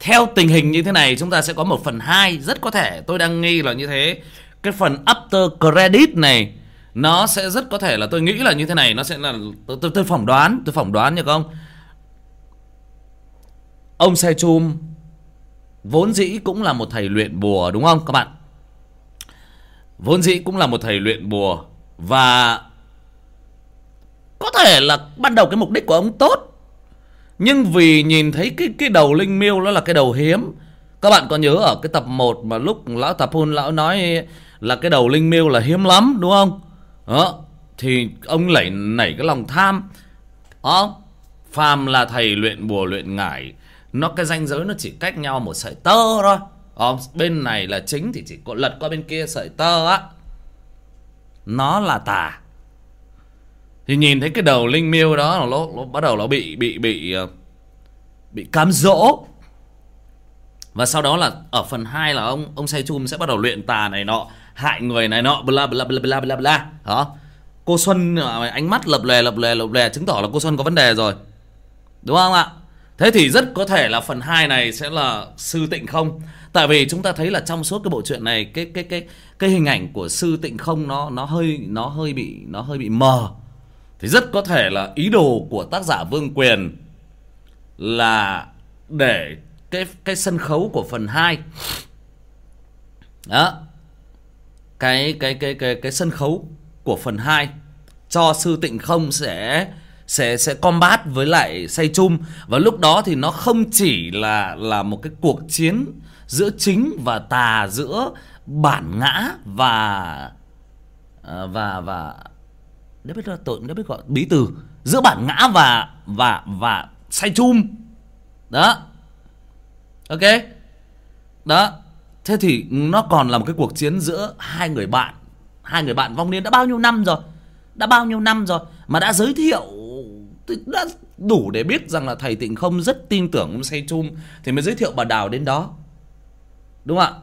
theo tình hình như thế này chúng ta sẽ có một phần 2 rất có thể tôi đang nghi là như thế. Cái phần after credit này nó sẽ rất có thể là tôi nghĩ là như thế này. Nó sẽ là tôi tôi, tôi phỏng đoán tôi phỏng đoán như không ông. Xe chum vốn dĩ cũng là một thầy luyện bùa đúng không các bạn? Vốn dĩ cũng là một thầy luyện bùa và có thể là ban đầu cái mục đích của ông tốt. Nhưng vì nhìn thấy cái cái đầu linh miêu nó là cái đầu hiếm, các bạn có nhớ ở cái tập 1 mà lúc lão tập hôn lão nói là cái đầu linh miêu là hiếm lắm, đúng không? Đó thì ông lẩy nảy cái lòng tham. Đó phàm là thầy luyện bùa luyện ngải, nó cái danh giới nó chỉ cách nhau một sợi tơ thôi đó, bên này là chính thì chỉ có lật qua bên kia sợi tơ á. Nó là tà. Thì nhìn thấy cái đầu linh miêu đó nó, nó bắt đầu nó bị bị bị ờ, bị cám dỗ. Và sau đó là ở phần 2 là ông ông say chum sẽ bắt đầu luyện tà này nọ hại người này nọ bla bla bla bla bla bla. Đó. Cô xuân ờ, ánh mắt lập lè lập lè lập lè chứng tỏ là cô xuân có vấn đề rồi. Đúng không ạ? Thế thì rất có thể là phần 2 này sẽ là sư tịnh không. Tại vì chúng ta thấy là trong suốt cái bộ truyện này, cái cái cái cái hình ảnh của sư tịnh không nó nó hơi nó hơi bị, nó hơi bị mờ. Thì rất có thể là ý đồ của tác giả Vương Quyền là để cái cái sân khấu của phần 2 đó. Cái cái cái cái cái sân khấu của phần 2 cho sư Tịnh Không sẽ sẽ sẽ combat với lại say chum. Và lúc đó thì nó không chỉ là là một cái cuộc chiến giữa chính và tà giữa bản ngã và à, và và, đã biết là tội đã biết gọi, bí từ. Giữa bản ngã và và và say chum. Đó. Ok. Đó. Thế thì nó còn là một cái cuộc chiến giữa hai người bạn. Hai người bạn vong niên đã bao nhiêu năm rồi? Đã bao nhiêu năm rồi? Mà đã giới thiệu đã đủ để biết rằng là thầy tịnh không rất tin tưởng ông say chum, thì mới giới thiệu bà đào đến đó. Đúng không ạ?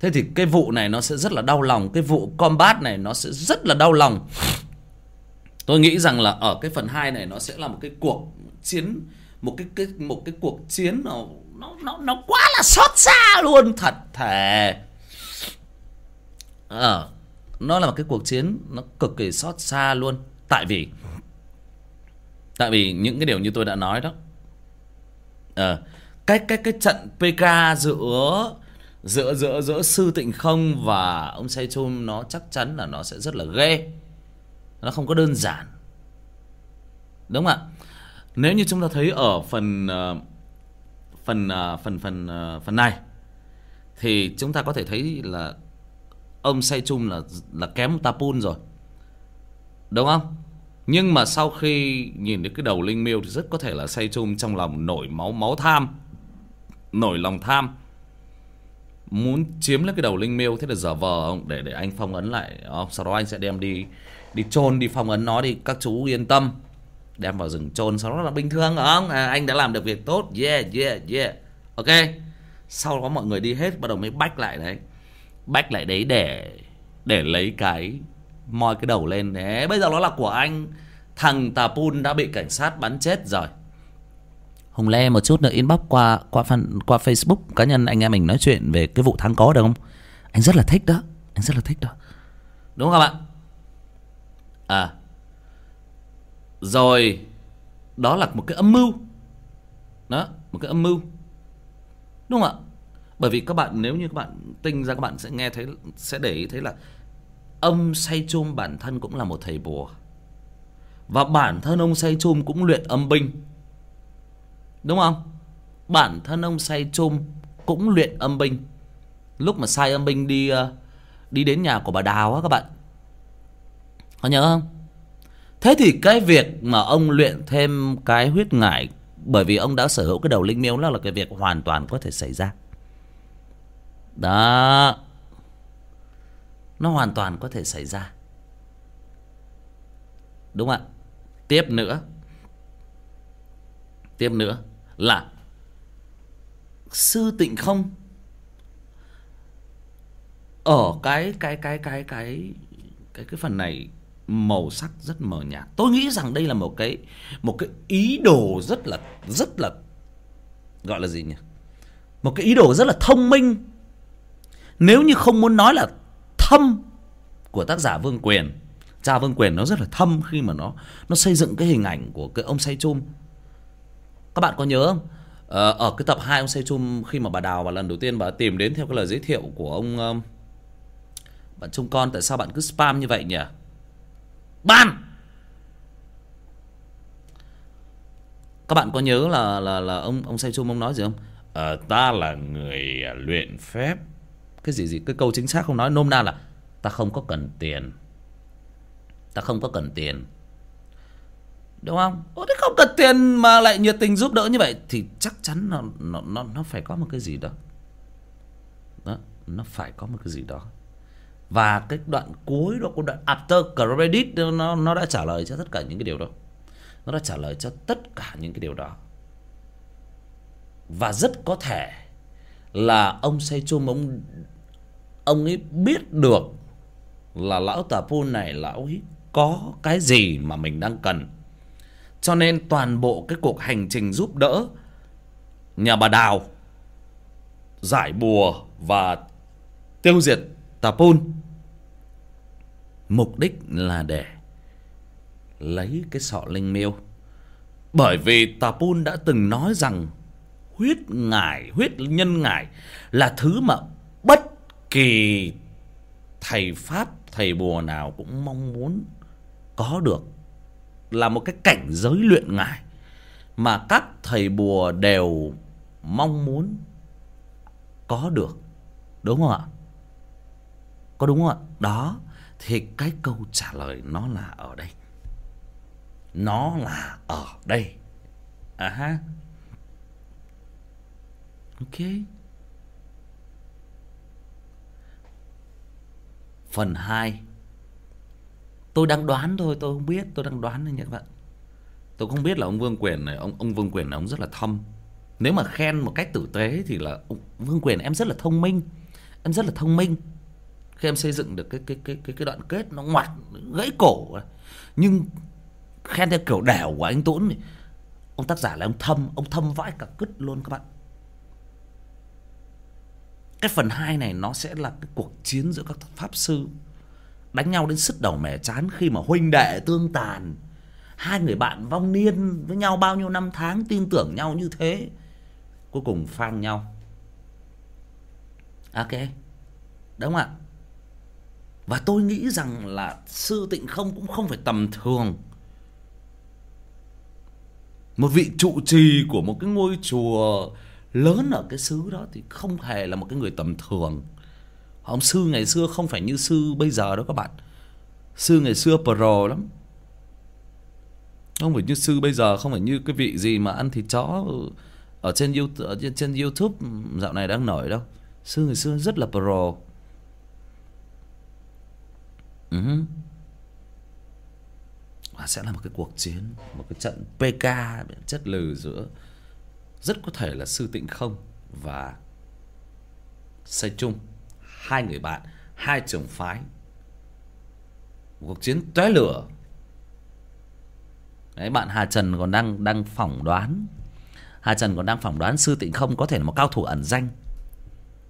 Thế thì cái vụ này nó sẽ rất là đau lòng, cái vụ combat này nó sẽ rất là đau lòng. Tôi nghĩ rằng là ở cái phần 2 này nó sẽ là một cái cuộc chiến, một cái cái, một cái cuộc chiến nó nó nó nó quá là xót xa luôn, thật thề. Ờ nó là một cái cuộc chiến nó cực kỳ xót xa luôn. Tại vì tại vì những cái điều như tôi đã nói đó. Ờ cái cái cái trận PK giữa giữa giữa giữa sư tịnh không và ông say chum nó chắc chắn là nó sẽ rất là ghê. Nó không có đơn giản. Đúng không ạ? Nếu như chúng ta thấy ở phần ờ, ờ, phần phần phần phần này, thì chúng ta có thể thấy là ông say chung là là kém tapun rồi. Đúng không? Nhưng mà sau khi nhìn được cái đầu linh miêu thì rất có thể là say chung trong lòng nổi máu máu tham nổi lòng tham. Muốn chiếm lấy cái đầu linh miêu thế là giờ vờ ông để để anh phong ấn lại. Ờ, sau đó anh sẽ đem đi đi chôn đi phong ấn nó đi. Các chú yên tâm đem vào rừng chôn. Sau đó là bình thường không à, anh đã làm được việc tốt. Yeah yeah yeah. Ok. Sau đó mọi người đi hết bắt đầu mới bách lại đấy. Bách lại đấy để để lấy cái moi cái đầu lên. Đấy bây giờ nó là của anh. Thằng tà pun đã bị cảnh sát bắn chết rồi. Hùng lê một chút nữa inbox qua qua fan, qua facebook. Cá nhân anh em mình nói chuyện về cái vụ thắng có được không? Anh rất là thích đó. Anh rất là thích đó. Đúng không bạn à. Rồi. Đó là một cái âm mưu. Đó một cái âm mưu. Đúng không ạ? Bởi vì các bạn nếu như các bạn tinh ra các bạn sẽ nghe thấy sẽ để ý thấy là ông say chum bản thân cũng là một thầy bùa. Và bản thân ông say chum cũng luyện âm binh. Đúng không? Bản thân ông say chum cũng luyện âm binh. Lúc mà sai âm binh đi ờ, đi đến nhà của bà đào á các bạn. Có nhớ không? Thế thì cái việc mà ông luyện thêm cái huyết ngải, bởi vì ông đã sở hữu cái đầu linh miêu đó là cái việc hoàn toàn có thể xảy ra. Đó nó hoàn toàn có thể xảy ra. Đúng không ạ? Tiếp nữa. Tiếp nữa là sư tịnh không? Ở cái cái cái cái cái cái cái phần này màu sắc rất mờ nhạt. Tôi nghĩ rằng đây là một cái một cái ý đồ rất là rất là, gọi là gì nhỉ? Một cái ý đồ rất là thông minh. Nếu như không muốn nói là thâm của tác giả vương quyền. Cha vương quyền nó rất là thâm khi mà nó nó xây dựng cái hình ảnh của cái ông say chum. Các bạn có nhớ không? Ờ, ở cái tập 2 ông say chum khi mà bà đào và lần đầu tiên bà tìm đến theo cái lời giới thiệu của ông ờ, um, bạn trông con tại sao bạn cứ spam như vậy nhỉ? Ban! Các bạn có nhớ là là là ông ông say chum ông nói gì không? Ờ, ta là người luyện phép cái gì gì, cái câu chính xác không nói, nôm na là, ta không có cần tiền. Ta không có cần tiền. Đúng không? Ô thế không cần tiền mà lại nhiệt tình giúp đỡ như vậy thì chắc chắn nó nó nó nó phải có một cái gì đó. Đó, nó phải có một cái gì đó. Và cái đoạn cuối đó của đoạn after credit, nó nó đã trả lời cho tất cả những cái điều đó. Nó đã trả lời cho tất cả những cái điều đó. Và rất có thể là ông say chum ông ông ấy biết được là lão tà pun này, lão ấy có cái gì mà mình đang cần. Cho nên toàn bộ cái cuộc hành trình giúp đỡ nhà bà đào, giải bùa và tiêu diệt tà pun mục đích là để lấy cái sọ linh miêu. Bởi vì tà pun đã từng nói rằng huyết ngải, huyết nhân ngải là thứ mà bất kỳ thầy pháp, thầy bùa nào cũng mong muốn có được, là một cái cảnh giới luyện ngải mà các thầy bùa đều mong muốn có được, đúng không ạ? Có đúng không ạ? Đó, thì cái câu trả lời nó là ở đây. Nó là ở đây. À ha ok. Phần 2 tôi đang đoán thôi, tôi không biết, tôi đang đoán thôi nhé các bạn tôi không biết là ông vương quyền này, ông ông vương quyền này, ông rất là thâm. Nếu mà khen một cách tử tế thì là ông vương quyền, em rất là thông minh. Em rất là thông minh. Khi em xây dựng được cái cái cái cái cái đoạn kết nó ngoặt, gãy cổ. Nhưng khen theo kiểu đẻo của anh Tuấn này ông tác giả là ông thâm ông thâm vãi cả cứt luôn các bạn cái phần 2 này nó sẽ là cái cuộc chiến giữa các pháp sư, đánh nhau đến sứt đầu mẻ chán khi mà huynh đệ tương tàn. Hai người bạn vong niên với nhau bao nhiêu năm tháng tin tưởng nhau như thế, cuối cùng phang nhau. Ok, đúng không ạ? Và tôi nghĩ rằng là sư tịnh không cũng không phải tầm thường. Một vị trụ trì của một cái ngôi chùa lớn ở cái xứ đó thì không hề là một cái người tầm thường. Ông sư ngày xưa không phải như sư bây giờ đó các bạn. Sư ngày xưa pro lắm. Không phải như sư bây giờ không phải như cái vị gì mà ăn thịt chó ở trên youtube ở trên, youtube dạo này đang nổi đâu. Sư ngày xưa rất là pro. Ừ Và sẽ là một cái cuộc chiến một cái trận pk chất lừ giữa rất có thể là sư tịnh không và xây chung hai người bạn hai trường phái. Một cuộc chiến tóe lửa. Đấy bạn hà trần còn đang đang phỏng đoán. Hà trần còn đang phỏng đoán sư tịnh không có thể là một cao thủ ẩn danh.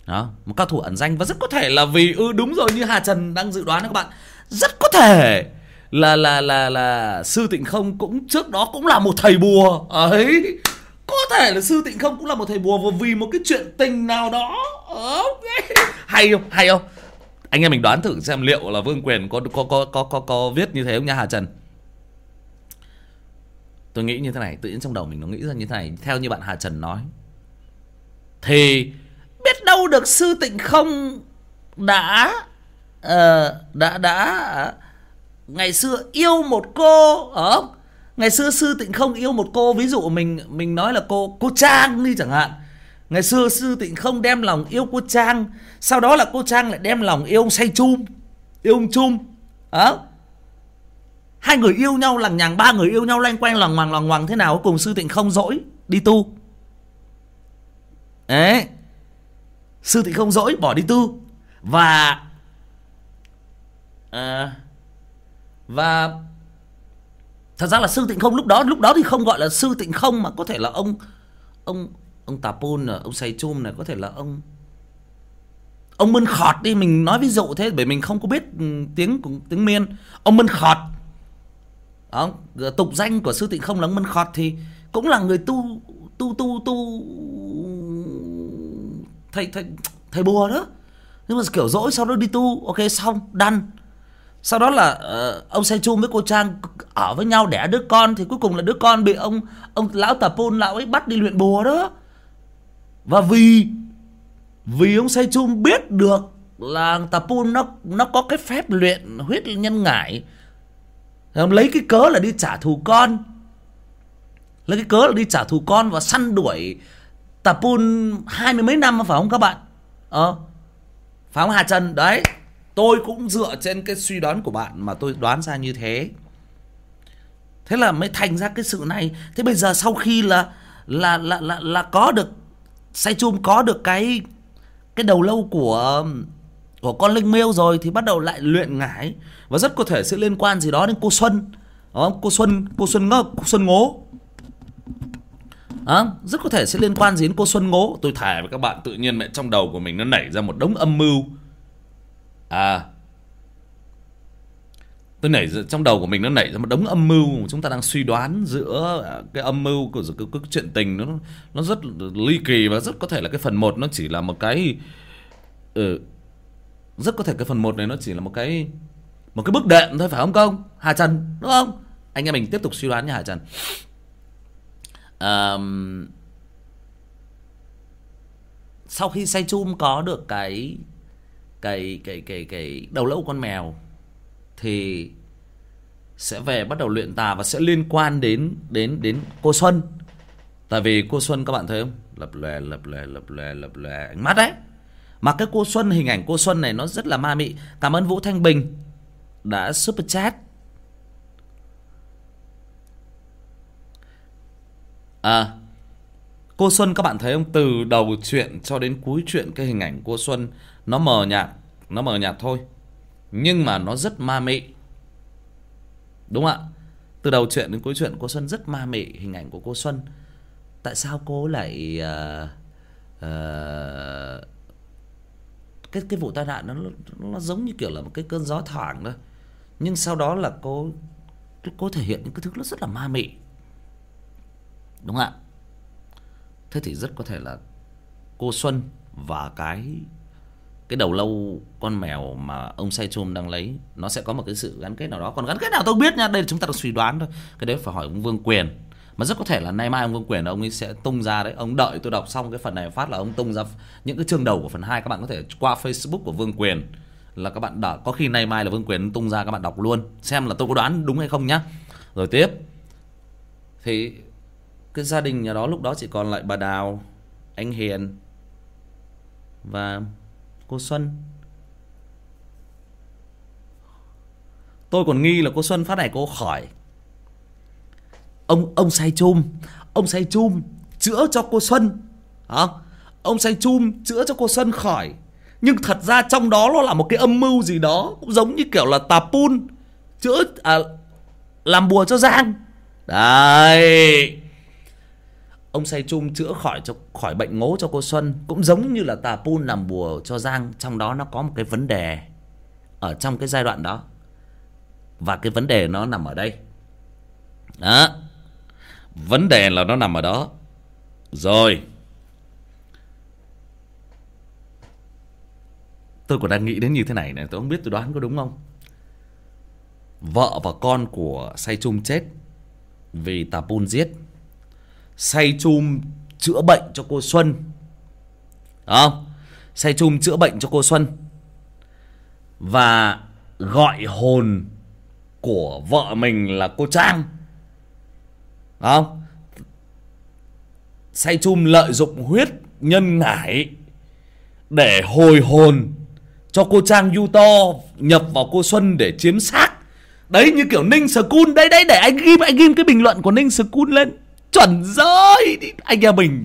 Đó một cao thủ ẩn danh và rất có thể là vì ư ừ, đúng rồi như hà trần đang dự đoán đó các bạn. Rất có thể là là là là sư tịnh không cũng trước đó cũng là một thầy bùa. Ấy có thể là sư tịnh không cũng là một thầy bùa vì một cái chuyện tình nào đó. Ok. Hay không? Hay không? Anh em mình đoán thử xem liệu là vương quyền có có có có có, có viết như thế không nha hà trần. Tôi nghĩ như thế này tự nhiên trong đầu mình nó nghĩ ra như thế này. Theo như bạn hà trần nói thì biết đâu được sư tịnh không đã uh, đã đã ờ, ngày xưa yêu một cô ờ ở ngày xưa sư tịnh không yêu một cô ví dụ mình mình nói là cô cô trang đi chẳng hạn. Ngày xưa sư tịnh không đem lòng yêu cô trang sau đó là cô trang lại đem lòng yêu ông say chum yêu ông chum. Đó. Hai người yêu nhau lằng nhằng ba người yêu nhau loanh quanh lằng hoàng lằng hoàng thế nào cùng sư tịnh không dỗi đi tu. Đấy. Sư tịnh không dỗi bỏ đi tu. Và à, và thật ra là sư tịnh không lúc đó lúc đó thì không gọi là sư tịnh không mà có thể là ông ông ông tà pôn ông say chum này có thể là ông ông mân khọt đi mình nói ví dụ thế bởi mình không có biết ừ, tiếng tiếng miên. Ông mân khọt. Đó, tục danh của sư tịnh không là ông mân khọt thì cũng là người tu tu tu tu thầy thầy thầy bùa đó. Nhưng mà kiểu dỗi sau đó đi tu ok xong đan sau đó là uh, ông Sai chum với cô trang ở với nhau đẻ đứa con thì cuối cùng là đứa con bị ông ông lão tà pôn lão ấy bắt đi luyện bùa đó. Và vì vì ông Sai chum biết được là tà pôn nó nó có cái phép luyện huyết nhân ngải ông lấy cái cớ là đi trả thù con. Lấy cái cớ là đi trả thù con và săn đuổi tà Pun hai mươi mấy năm phải không các bạn? Ờ. Phải không hà trần? Đấy tôi cũng dựa trên cái suy đoán của bạn mà tôi đoán ra như thế. Thế là mới thành ra cái sự này. Thế bây giờ sau khi là là là là, là có được say chum có được cái cái đầu lâu của của con linh miêu rồi thì bắt đầu lại luyện ngải. Và rất có thể sẽ liên quan gì đó đến cô xuân. Đó, cô xuân cô xuân ngơ cô xuân ngố. À, rất có thể sẽ liên quan gì đến cô xuân ngố. Tôi thề với các bạn tự nhiên mẹ trong đầu của mình nó nảy ra một đống âm mưu à. Tôi nảy trong đầu của mình nó nảy ra một đống âm mưu chúng ta đang suy đoán giữa à, cái âm mưu của cái, cái chuyện tình nó nó rất ly kỳ và rất có thể là cái phần một nó chỉ là một cái ừ, rất có thể cái phần một này nó chỉ là một cái một cái bước đệm thôi phải không công? Hà Trần đúng không? Anh em mình tiếp tục suy đoán nha Hà Trần. À, sau khi say chum có được cái cái cái cái cái đầu lâu con mèo thì sẽ về bắt đầu luyện tà và sẽ liên quan đến đến đến cô Xuân. Tại vì cô Xuân các bạn thấy không? Lập lòe lập lòe lập lòe lập lòe ánh mắt đấy. Mà cái cô Xuân, hình ảnh cô Xuân này nó rất là ma mị. Cảm ơn Vũ Thanh Bình đã super chat. À Cô Xuân các bạn thấy không? Từ đầu chuyện cho đến cuối chuyện cái hình ảnh cô Xuân nó mờ nhạt, nó mờ nhạt thôi. Nhưng mà nó rất ma mị. Đúng không ạ? Từ đầu chuyện đến cuối chuyện cô Xuân rất ma mị hình ảnh của cô Xuân. Tại sao cô lại uh, uh, cái cái vụ tai nạn nó nó giống như kiểu là một cái cơn gió thoảng thôi. Nhưng sau đó là cô cô thể hiện những cái thứ nó rất là ma mị. Đúng không ạ? Thế thì rất có thể là cô xuân và cái cái đầu lâu con mèo mà ông say chum đang lấy, nó sẽ có một cái sự gắn kết nào đó. Còn gắn kết nào tôi biết nha, đây là chúng ta đang suy đoán thôi. Cái đấy phải hỏi ông vương quyền. Mà rất có thể là nay mai ông vương quyền ông ấy sẽ tung ra đấy. Ông đợi tôi đọc xong cái phần này phát là ông tung ra những cái chương đầu của phần 2 các bạn có thể qua facebook của vương quyền là các bạn đã có khi nay mai là vương quyền tung ra các bạn đọc luôn, xem là tôi có đoán đúng hay không nhá. Rồi tiếp. Thì cái gia đình nhà đó lúc đó chỉ còn lại bà Đào, anh Hiền và cô Xuân. Tôi còn nghi là cô Xuân phát này cô khỏi. Ông ông say chum, ông say chum chữa cho cô Xuân. Hả? Ông say chum chữa cho cô Xuân khỏi. Nhưng thật ra trong đó nó là một cái âm mưu gì đó cũng giống như kiểu là tà pun chữa à, làm bùa cho Giang. Đấy ông say chung chữa khỏi cho, khỏi bệnh ngố cho cô Xuân. Cũng giống như là tà pun làm bùa cho Giang, trong đó nó có một cái vấn đề ở trong cái giai đoạn đó. Và cái vấn đề nó nằm ở đây. Đó. Vấn đề là nó nằm ở đó. Rồi. Tôi còn đang nghĩ đến như thế này này tôi không biết tôi đoán có đúng không? Vợ và con của say chung chết vì tà pun giết say chum chữa bệnh cho cô Xuân. đó. không? Say chum chữa bệnh cho cô Xuân. Và gọi hồn của vợ mình là cô Trang. đó. không? Say chum lợi dụng huyết nhân ngải để hồi hồn cho cô Trang Yu To nhập vào cô Xuân để chiếm xác. Đấy, như kiểu Ninh School đấy đấy, để anh ghim anh ghim cái bình luận của Ninh School lên chuẩn rồi! Anh em mình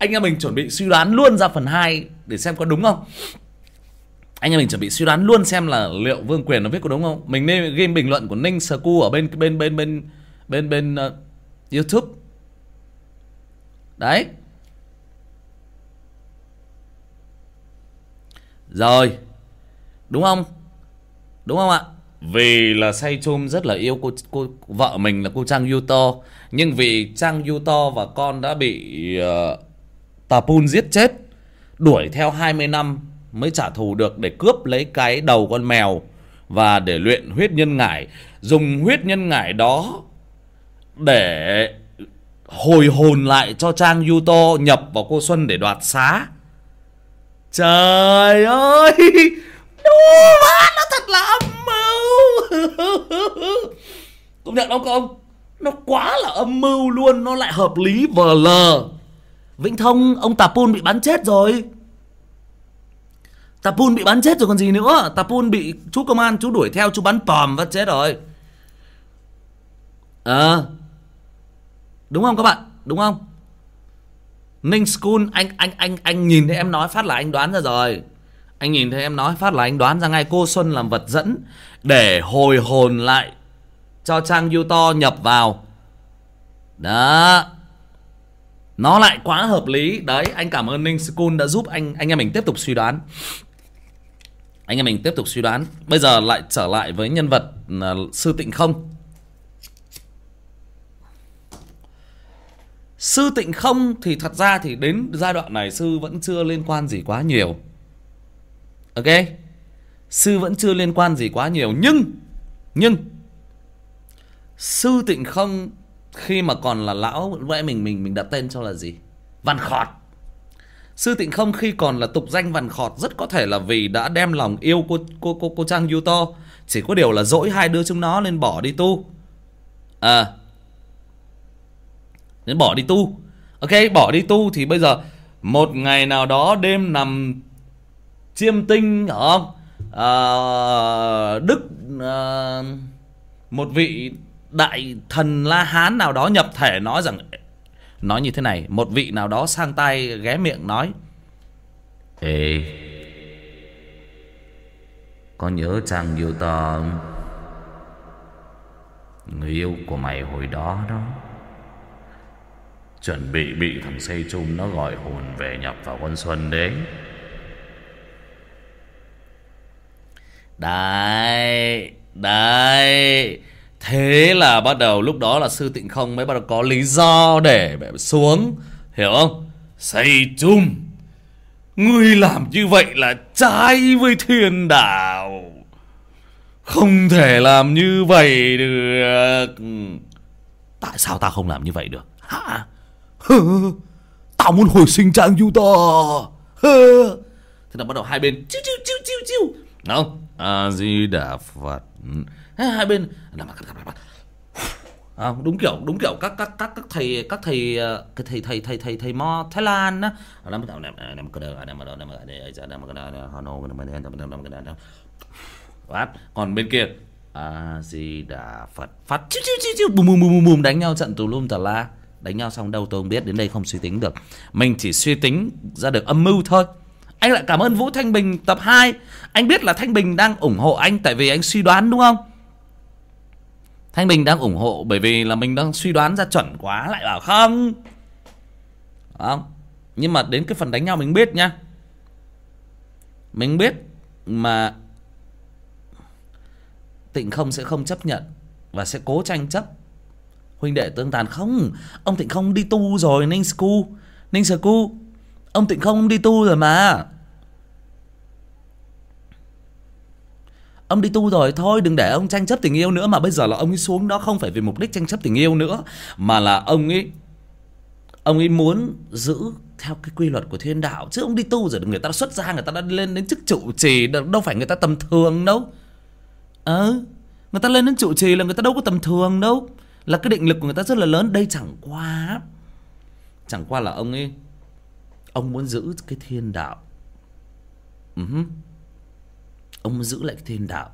anh em mình chuẩn bị suy đoán luôn ra phần 2 để xem có đúng không? Anh em mình chuẩn bị suy đoán luôn xem là liệu vương quyền nó viết có đúng không? Mình nên ghi bình luận của ninh sờ cu ở bên bên bên bên bên bên uh, youtube. Đấy. Rồi. Đúng không? Đúng không ạ? Vì là say chum rất là yêu cô, cô vợ mình là cô trang yuto. Nhưng vì trang yuto và con đã bị ờ, uh, tapun giết chết đuổi theo 20 năm mới trả thù được để cướp lấy cái đầu con mèo và để luyện huyết nhân ngải. Dùng huyết nhân ngải đó để hồi hồn lại cho trang yuto nhập vào cô xuân để đoạt xá. Trời ơi! Đu má nó thật là âm mưu. Công nhận không không nó quá là âm mưu luôn nó lại hợp lý vờ lờ vĩnh thông ông tapun bị bắn chết rồi. Tapun bị bắn chết rồi còn gì nữa. Tapun bị chú công an chú đuổi theo chú bắn tòm và chết rồi. Ờ. À, đúng không các bạn? Đúng không? Ninh school anh anh anh anh nhìn thấy em nói phát là anh đoán ra rồi anh nhìn thấy em nói phát là anh đoán ra ngay cô xuân làm vật dẫn để hồi hồn lại cho trang yuto nhập vào. Đó. Nó lại quá hợp lý. Đấy anh cảm ơn ninh school đã giúp anh anh em mình tiếp tục suy đoán. Anh em mình tiếp tục suy đoán. Bây giờ lại trở lại với nhân vật uh, sư tịnh không. Sư tịnh không thì thật ra thì đến giai đoạn này sư vẫn chưa liên quan gì quá nhiều ok? Sư vẫn chưa liên quan gì quá nhiều, nhưng nhưng, sư tịnh không khi mà còn là lão vẽ mình mình mình đặt tên cho là gì? Văn khọt. Sư tịnh không khi còn là tục danh văn khọt rất có thể là vì đã đem lòng yêu cô cô cô cô trang yuto. Chỉ có điều là dỗi hai đứa chúng nó nên bỏ đi tu. À. Nên bỏ đi tu. Ok, bỏ đi tu thì bây giờ, một ngày nào đó đêm nằm chiêm tinh hiểu không? À, đức à, một vị đại thần la hán nào đó nhập thể nói rằng nói như thế này một vị nào đó sang tay ghé miệng nói ê có nhớ chàng yêu ta người yêu của mày hồi đó đó chuẩn bị bị thằng xây chung nó gọi hồn về nhập vào con xuân đấy. Đấy đấy. Thế là bắt đầu lúc đó là sư tịnh không mới bắt đầu có lý do để xuống, hiểu không? Xây chung, ngươi làm như vậy là trái với thiên đạo. Không thể làm như vậy được. Tại sao ta không làm như vậy được? Hả? Tao muốn hồi sinh trang Utah thế là bắt đầu hai bên chiu chiu chiu chiu chiu. Không a di đà phật hai bên à, đúng kiểu đúng kiểu các các các các thầy các thầy cái thầy thầy thầy thầy thầy mo thái lan á còn bên kia a di đà phật phật chiu chiu chiu chiu bùm bùm bùm bùm đánh nhau trận tù lum tà la đánh nhau xong đâu tôi không biết đến đây không suy tính được mình chỉ suy tính ra được âm mưu thôi anh lại cảm ơn vũ thanh bình tập 2 anh biết là thanh bình đang ủng hộ anh tại vì anh suy đoán, đúng không? Thanh bình đang ủng hộ bởi vì là mình đang suy đoán ra chuẩn quá, lại bảo không? Không nhưng mà đến cái phần đánh nhau mình biết nha. Mình biết mà tịnh không sẽ không chấp nhận và sẽ cố tranh chấp. Huynh đệ tương tàn không, ông tịnh không đi tu rồi, ninh sku ninh sku ông tịnh không đi tu rồi mà. Ông đi tu rồi thôi đừng để ông tranh chấp tình yêu nữa mà bây giờ là ông ấy xuống đó không phải vì mục đích tranh chấp tình yêu nữa mà là ông ấy ông ấy muốn giữ theo cái quy luật của thiên đạo. Chứ ông đi tu rồi người ta xuất ra người ta đã lên đến chức trụ trì đâu phải người ta tầm thường đâu. Ờ à, người ta lên đến trụ trì là người ta đâu có tầm thường đâu. Là cái định lực của người ta rất là lớn. Đây chẳng qua chẳng qua là ông ấy ông muốn giữ cái thiên đạo. Ừ uh -huh. ông muốn giữ lại cái thiên đạo.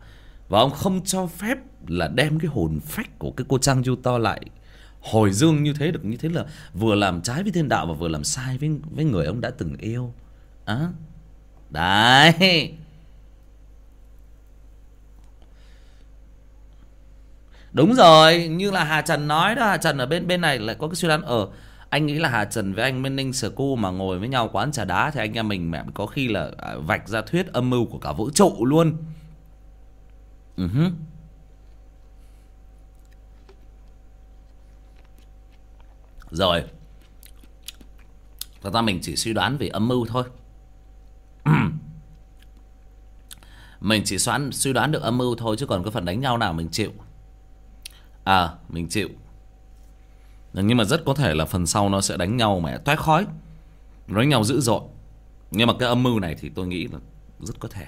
Và ông không cho phép là đem cái hồn phách của cái cô trang du to lại hồi dương như thế được. Như thế là vừa làm trái với thiên đạo và vừa làm sai với với người ông đã từng yêu. Á. Đấy. Đúng rồi, như là hà trần nói đó, hà trần ở bên bên này lại có cái suy đoán ở anh nghĩ là hà trần với anh minh ninh sở cu mà ngồi với nhau quán trà đá thì anh em mình mẹ có khi là à, vạch ra thuyết âm mưu của cả vũ trụ luôn. Ừ hứ. rồi. Thật ra mình chỉ suy đoán về âm mưu thôi. Mình chỉ xoán, suy đoán được âm mưu thôi chứ còn cái phần đánh nhau nào mình chịu? À mình chịu nhưng mà rất có thể là phần sau nó sẽ đánh nhau mẹ toét khói. Nó đánh nhau dữ dội. Nhưng mà cái âm mưu này thì tôi nghĩ là rất có thể.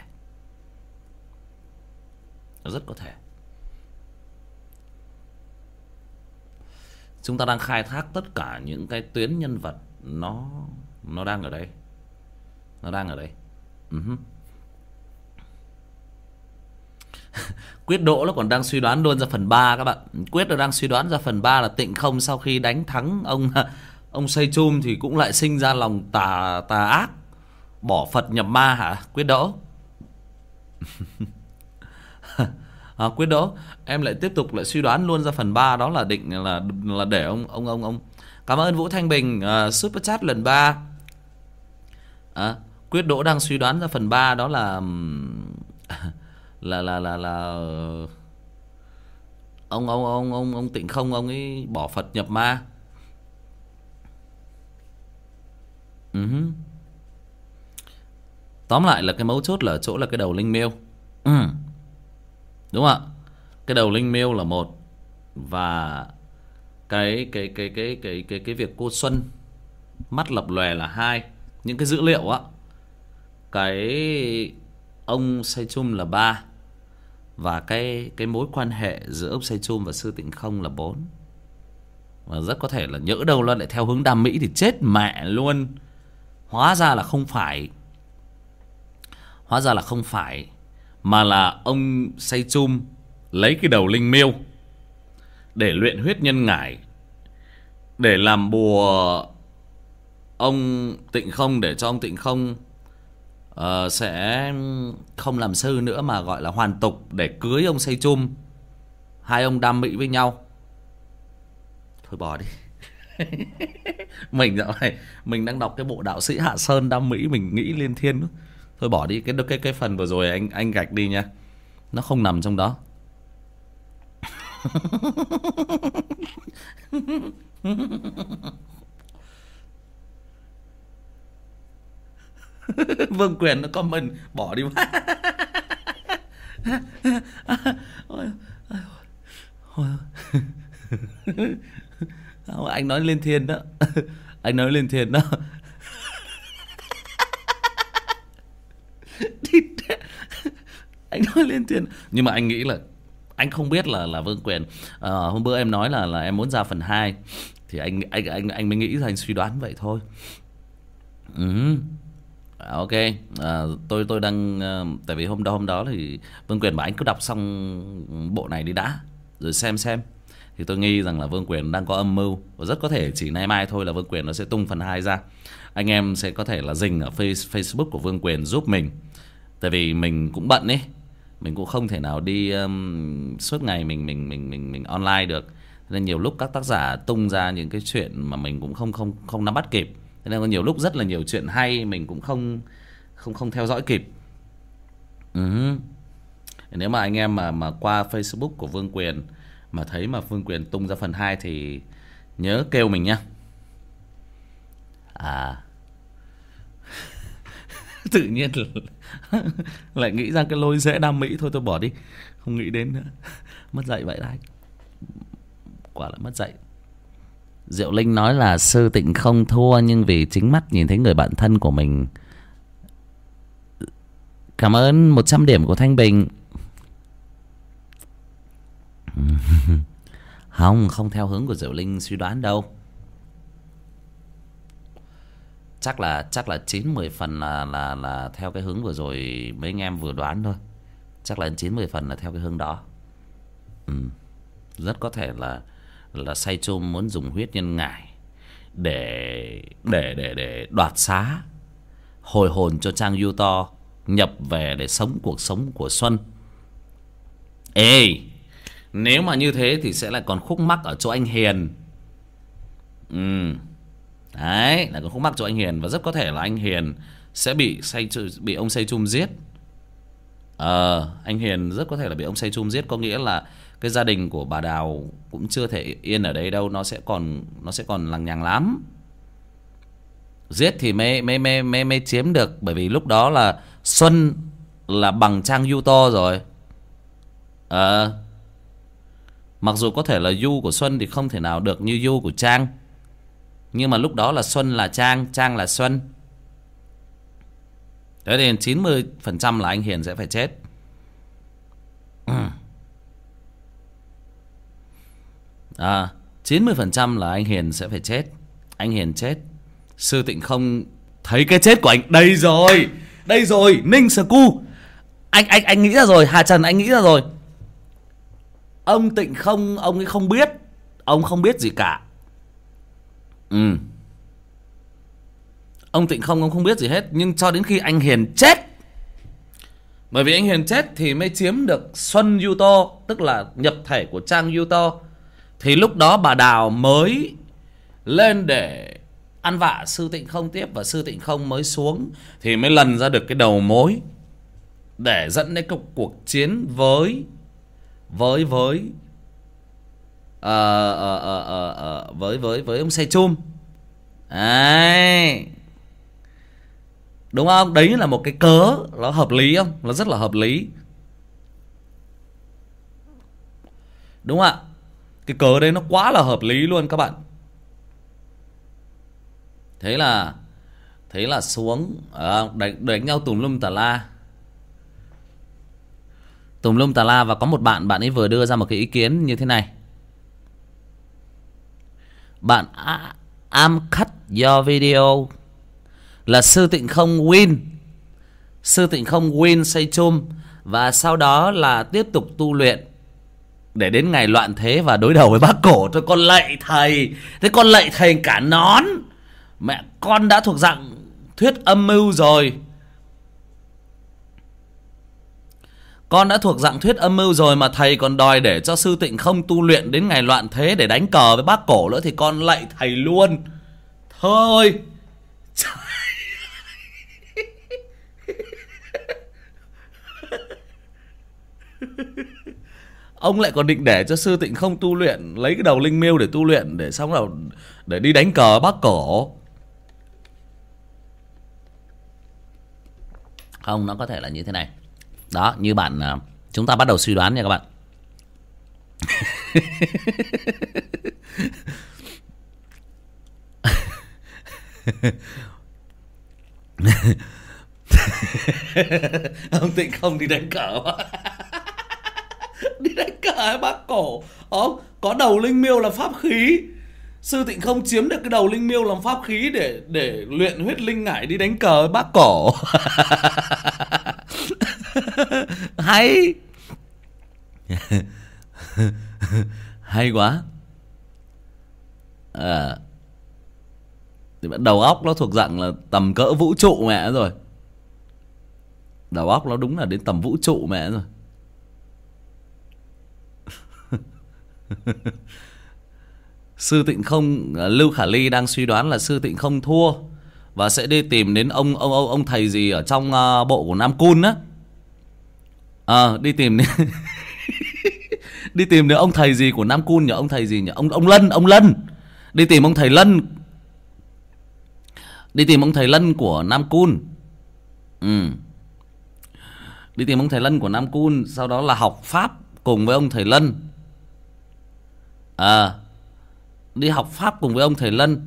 Rất có thể. Chúng ta đang khai thác tất cả những cái tuyến nhân vật. Nó nó đang ở đây. Nó đang ở đây. Uh-huh. Quyết Đỗ nó còn đang suy đoán luôn ra phần 3 các bạn. Quyết nó đang suy đoán ra phần 3 là Tịnh Không sau khi đánh thắng ông ông Say Chum thì cũng lại sinh ra lòng tà tà ác, bỏ Phật nhập ma hả? Quyết Đỗ. à, Quyết Đỗ, em lại tiếp tục lại suy đoán luôn ra phần 3 đó là định là là để ông ông ông ông Cảm ơn Vũ Thanh Bình uh, super chat lần 3. À, Quyết Đỗ đang suy đoán ra phần 3 đó là là là là là, ông ông ông ông ông tịnh không, ông ấy bỏ phật nhập ma. Uh-huh. tóm lại là cái mấu chốt là ở chỗ là cái đầu linh miêu. Ừ. đúng không ạ? Cái đầu linh miêu là một và cái cái cái cái cái cái cái việc cô xuân mắt lập lòe là hai. Những cái dữ liệu á. Cái ông say chum là ba và cái cái mối quan hệ giữa ông say chum và sư tịnh không là bốn. Và rất có thể là nhỡ đâu nó lại theo hướng đam mỹ thì chết mẹ luôn. Hóa ra là không phải. Hóa ra là không phải, mà là ông say chum lấy cái đầu linh miêu để luyện huyết nhân ngải, để làm bùa ông tịnh không, để cho ông tịnh không uh, sẽ không làm sư nữa mà gọi là hoàn tục để cưới ông xây chum. Hai ông đam mỹ với nhau. Thôi bỏ đi. Mình dạo này mình đang đọc cái bộ đạo sĩ hạ sơn đam mỹ mình nghĩ liên thiên thôi bỏ đi cái cái cái phần vừa rồi anh anh gạch đi nha. Nó không nằm trong đó. vương quyền nó comment bỏ đi anh nói lên thiên đó anh nói lên thiên đó anh nói lên thiên nhưng mà anh nghĩ là anh không biết là là vương quyền à, hôm bữa em nói là là em muốn ra phần 2 thì anh anh anh anh mới nghĩ ra anh suy đoán vậy thôi ừ. À, ok. À, tôi tôi đang ờ, tại vì hôm đó hôm đó thì vương quyền bảo anh cứ đọc xong bộ này đi đã rồi xem xem. Thì tôi nghi rằng là vương quyền đang có âm mưu và rất có thể chỉ nay mai thôi là vương quyền nó sẽ tung phần hai ra. Anh em sẽ có thể là dình ở face, facebook của vương quyền giúp mình. Tại vì mình cũng bận ấy. Mình cũng không thể nào đi um, suốt ngày mình mình mình mình mình online được. Nên nhiều lúc các tác giả tung ra những cái chuyện mà mình cũng không không không nắm bắt kịp thế nên có nhiều lúc rất là nhiều chuyện hay mình cũng không không không theo dõi kịp. Ừ. nếu mà anh em mà mà qua facebook của vương quyền mà thấy mà vương quyền tung ra phần 2 thì nhớ kêu mình nhá. À. Tự nhiên là lại nghĩ ra cái lôi dễ đam mỹ. Thôi tôi bỏ đi. Không nghĩ đến nữa. Mất dạy vậy đấy quả là mất dạy. Diệu Linh nói là sư tịnh không thua nhưng vì chính mắt nhìn thấy người bạn thân của mình. Cảm ơn 100 điểm của Thanh Bình. không, không theo hướng của Diệu Linh suy đoán đâu. Chắc là chắc là 9 10 phần là là là theo cái hướng vừa rồi mấy anh em vừa đoán thôi. Chắc là 9 10 phần là theo cái hướng đó. Ừ. Rất có thể là là say chôm muốn dùng huyết nhân ngải để để để để đoạt xá, hồi hồn cho trang yu to nhập về để sống cuộc sống của xuân. Ê, nếu mà như thế thì sẽ lại còn khúc mắc ở chỗ anh hiền. Ừ đấy là còn khúc mắc chỗ anh hiền và rất có thể là anh hiền sẽ bị say bị ông say chum giết. Ờ anh hiền rất có thể là bị ông say chum giết, có nghĩa là cái gia đình của bà đào cũng chưa thể yên ở đây đâu, nó sẽ còn, nó sẽ còn lằng nhằng lắm. Giết thì mới mới mới mới mới chiếm được, bởi vì lúc đó là xuân là bằng trang yuto rồi. Ờ. Mặc dù có thể là yu của xuân thì không thể nào được như yu của trang. Nhưng mà lúc đó là xuân là trang trang là xuân. Thế thì chín mươi phần trăm là anh hiền sẽ phải chết. À chín mươi phần trăm là anh hiền sẽ phải chết. Anh hiền chết. Sư tịnh không thấy cái chết của anh. Đây rồi đây rồi, ninh sơ anh anh anh nghĩ ra rồi, hà trần anh nghĩ ra rồi. Ông tịnh không, ông ấy không biết, ông không biết gì cả. Ừ. Ông tịnh không, ông không biết gì hết, nhưng cho đến khi anh hiền chết, bởi vì anh hiền chết thì mới chiếm được xuân yuto, tức là nhập thể của trang yuto thì lúc đó bà đào mới lên để ăn vạ sư tịnh không tiếp và sư tịnh không mới xuống thì mới lần ra được cái đầu mối để dẫn đến cuộc, cuộc chiến với với với uh, uh, uh, uh, uh, với với với ông xe chum. Đấy. Đúng không? Đấy là một cái cớ nó hợp lý không? Nó rất là hợp lý. Đúng không ạ? Cái cớ đấy nó quá là hợp lý luôn các bạn. Thế là thế là xuống à, đánh, đánh nhau tùm lum tà la. Tùm lum tà la và có một bạn bạn ấy vừa đưa ra một cái ý kiến như thế này. Bạn am cut your video là sư tịnh không win. Sư tịnh không win say chum và sau đó là tiếp tục tu luyện để đến ngày loạn thế và đối đầu với bác cổ, tôi con lạy thầy. Thế con lạy thầy cả nón. Mẹ con đã thuộc dạng thuyết âm mưu rồi. Con đã thuộc dạng thuyết âm mưu rồi mà thầy còn đòi để cho sư tịnh không tu luyện đến ngày loạn thế để đánh cờ với bác cổ nữa thì con lạy thầy luôn. Thôi. ông lại còn định để cho sư tịnh không tu luyện, lấy cái đầu linh miêu để tu luyện, để xong đầu để đi đánh cờ bác cổ. Không, nó có thể là như thế này. Đó, như bạn à, chúng ta bắt đầu suy đoán nha các bạn. Ông tịnh không đi đánh cờ đi đánh cờ bác cổ? Ông có đầu linh miêu là pháp khí. Sư tịnh không chiếm được cái đầu linh miêu làm pháp khí để để luyện huyết linh ngải đi đánh cờ bác cổ. Hay. Hay quá. À, thì đầu óc nó thuộc dạng là tầm cỡ vũ trụ mẹ rồi. Đầu óc nó đúng là đến tầm vũ trụ mẹ rồi. sư tịnh không à, lưu khả ly đang suy đoán là sư tịnh không thua và sẽ đi tìm đến ông ông ông ông thầy gì ở trong uh, bộ của nam cun á. À, đi tìm đến đi tìm đến ông thầy gì của nam cun nhỉ? Ông thầy gì nhỉ? Ông ông lân ông lân. Đi tìm ông thầy lân. Đi tìm ông thầy lân của nam cun. Ừ. Đi tìm ông thầy lân của nam cun sau đó là học pháp cùng với ông thầy lân à đi học pháp cùng với ông thầy lân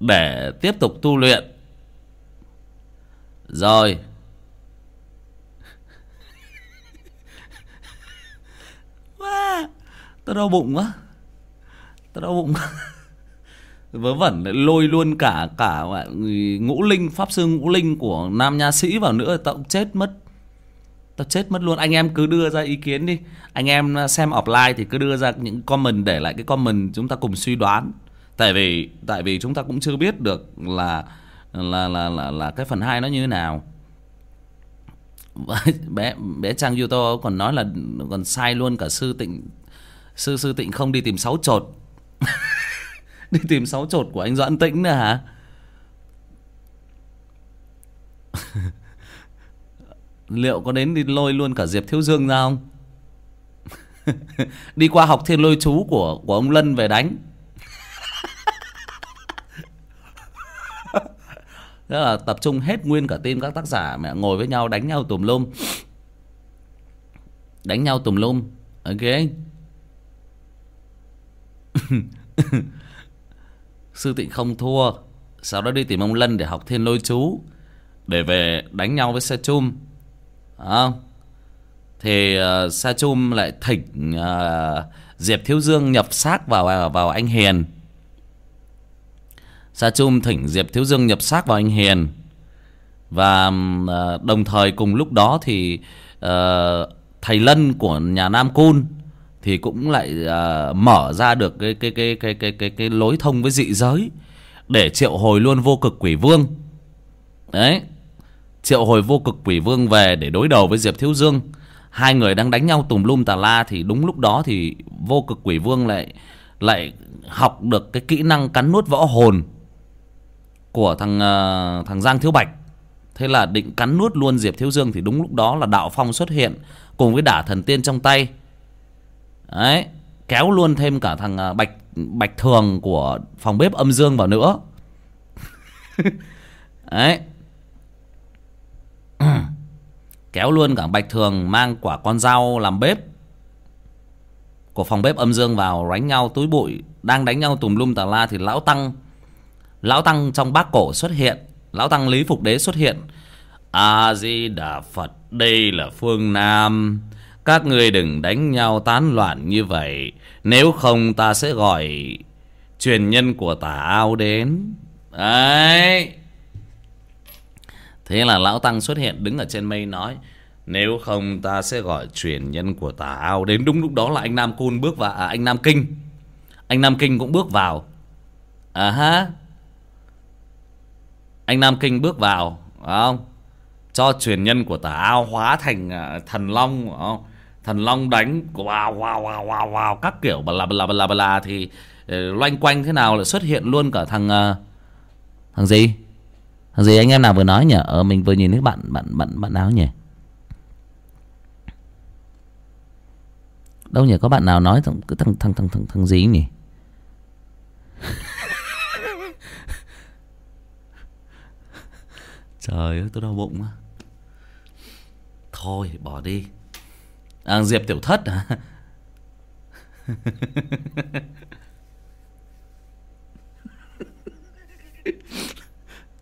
để tiếp tục tu luyện. Rồi. Wow, tao đau bụng quá. Tao đau bụng vớ vẩn lại lôi luôn cả cả ngũ linh pháp sư ngũ linh của nam nha sĩ vào nữa tao cũng chết mất tao chết mất luôn. Anh em cứ đưa ra ý kiến đi. Anh em à, xem offline thì cứ đưa ra những comment để lại cái comment chúng ta cùng suy đoán. Tại vì tại vì chúng ta cũng chưa biết được là là là là, là cái phần hai nó như thế nào. Bé bé trang yuto còn nói là còn sai luôn cả sư tịnh sư sư tịnh không đi tìm sáu chột. Đi tìm sáu chột của anh doãn tĩnh nữa hả? liệu có đến đi lôi luôn cả diệp thiếu dương ra không? Đi qua học thiên lôi chú của của ông lân về đánh. Thế là tập trung hết nguyên cả team các tác giả, mẹ ngồi với nhau đánh nhau tùm lum. Đánh nhau tùm lum. Ok. Sư tịnh không thua. Sau đó đi tìm ông lân để học thiên lôi chú, để về đánh nhau với sa chum không thì ờ, uh, sa chum lại thỉnh uh, diệp thiếu dương nhập xác vào à, vào anh hiền. Sa chum thỉnh diệp thiếu dương nhập xác vào anh hiền. Và uh, đồng thời cùng lúc đó thì uh, thầy lân của nhà nam cun thì cũng lại uh, mở ra được cái cái cái cái cái cái cái lối thông với dị giới để triệu hồi luôn vô cực quỷ vương. Đấy triệu hồi vô cực quỷ vương về để đối đầu với diệp thiếu dương. Hai người đang đánh nhau tùm lum tà la thì đúng lúc đó thì vô cực quỷ vương lại lại học được cái kỹ năng cắn nuốt võ hồn của thằng uh, thằng giang thiếu bạch. Thế là định cắn nuốt luôn diệp thiếu dương thì đúng lúc đó là đạo phong xuất hiện cùng với đả thần tiên trong tay. Đấy kéo luôn thêm cả thằng uh, bạch bạch thường của phòng bếp âm dương vào nữa. Đấy. kéo luôn cả bạch thường mang quả con dao làm bếp. Của phòng bếp âm dương vào đánh nhau túi bụi, đang đánh nhau tùm lum tà la thì lão tăng lão tăng trong bác cổ xuất hiện, lão tăng lý phục đế xuất hiện. A di đà phật, đây là phương nam. Các người đừng đánh nhau tán loạn như vậy. Nếu không ta sẽ gọi truyền nhân của tà ao đến. Đấy thế là lão tăng xuất hiện đứng ở trên mây nói nếu không ta sẽ gọi truyền nhân của tà ao đến. Đúng lúc đó là anh nam côn bước vào à, anh nam kinh. Anh nam kinh cũng bước vào. À ha. Anh nam kinh bước vào phải không? Cho truyền nhân của tà ao hóa thành uh, thần long phải không? Thần long đánh wow wow wow wow wow các kiểu bla bla bla bla, bla thì uh, loanh quanh thế nào là xuất hiện luôn cả thằng uh, thằng gì? Gì anh em nào vừa nói nhỉ? Ờ mình vừa nhìn thấy bạn bạn bạn bạn áo nhỉ? Đâu nhỉ? Có bạn nào nói thằng cứ thằng thằng thằng thằng thằng gì nhỉ? Trời ơi tôi đau bụng quá. Thôi bỏ đi. À, diệp tiểu thất à?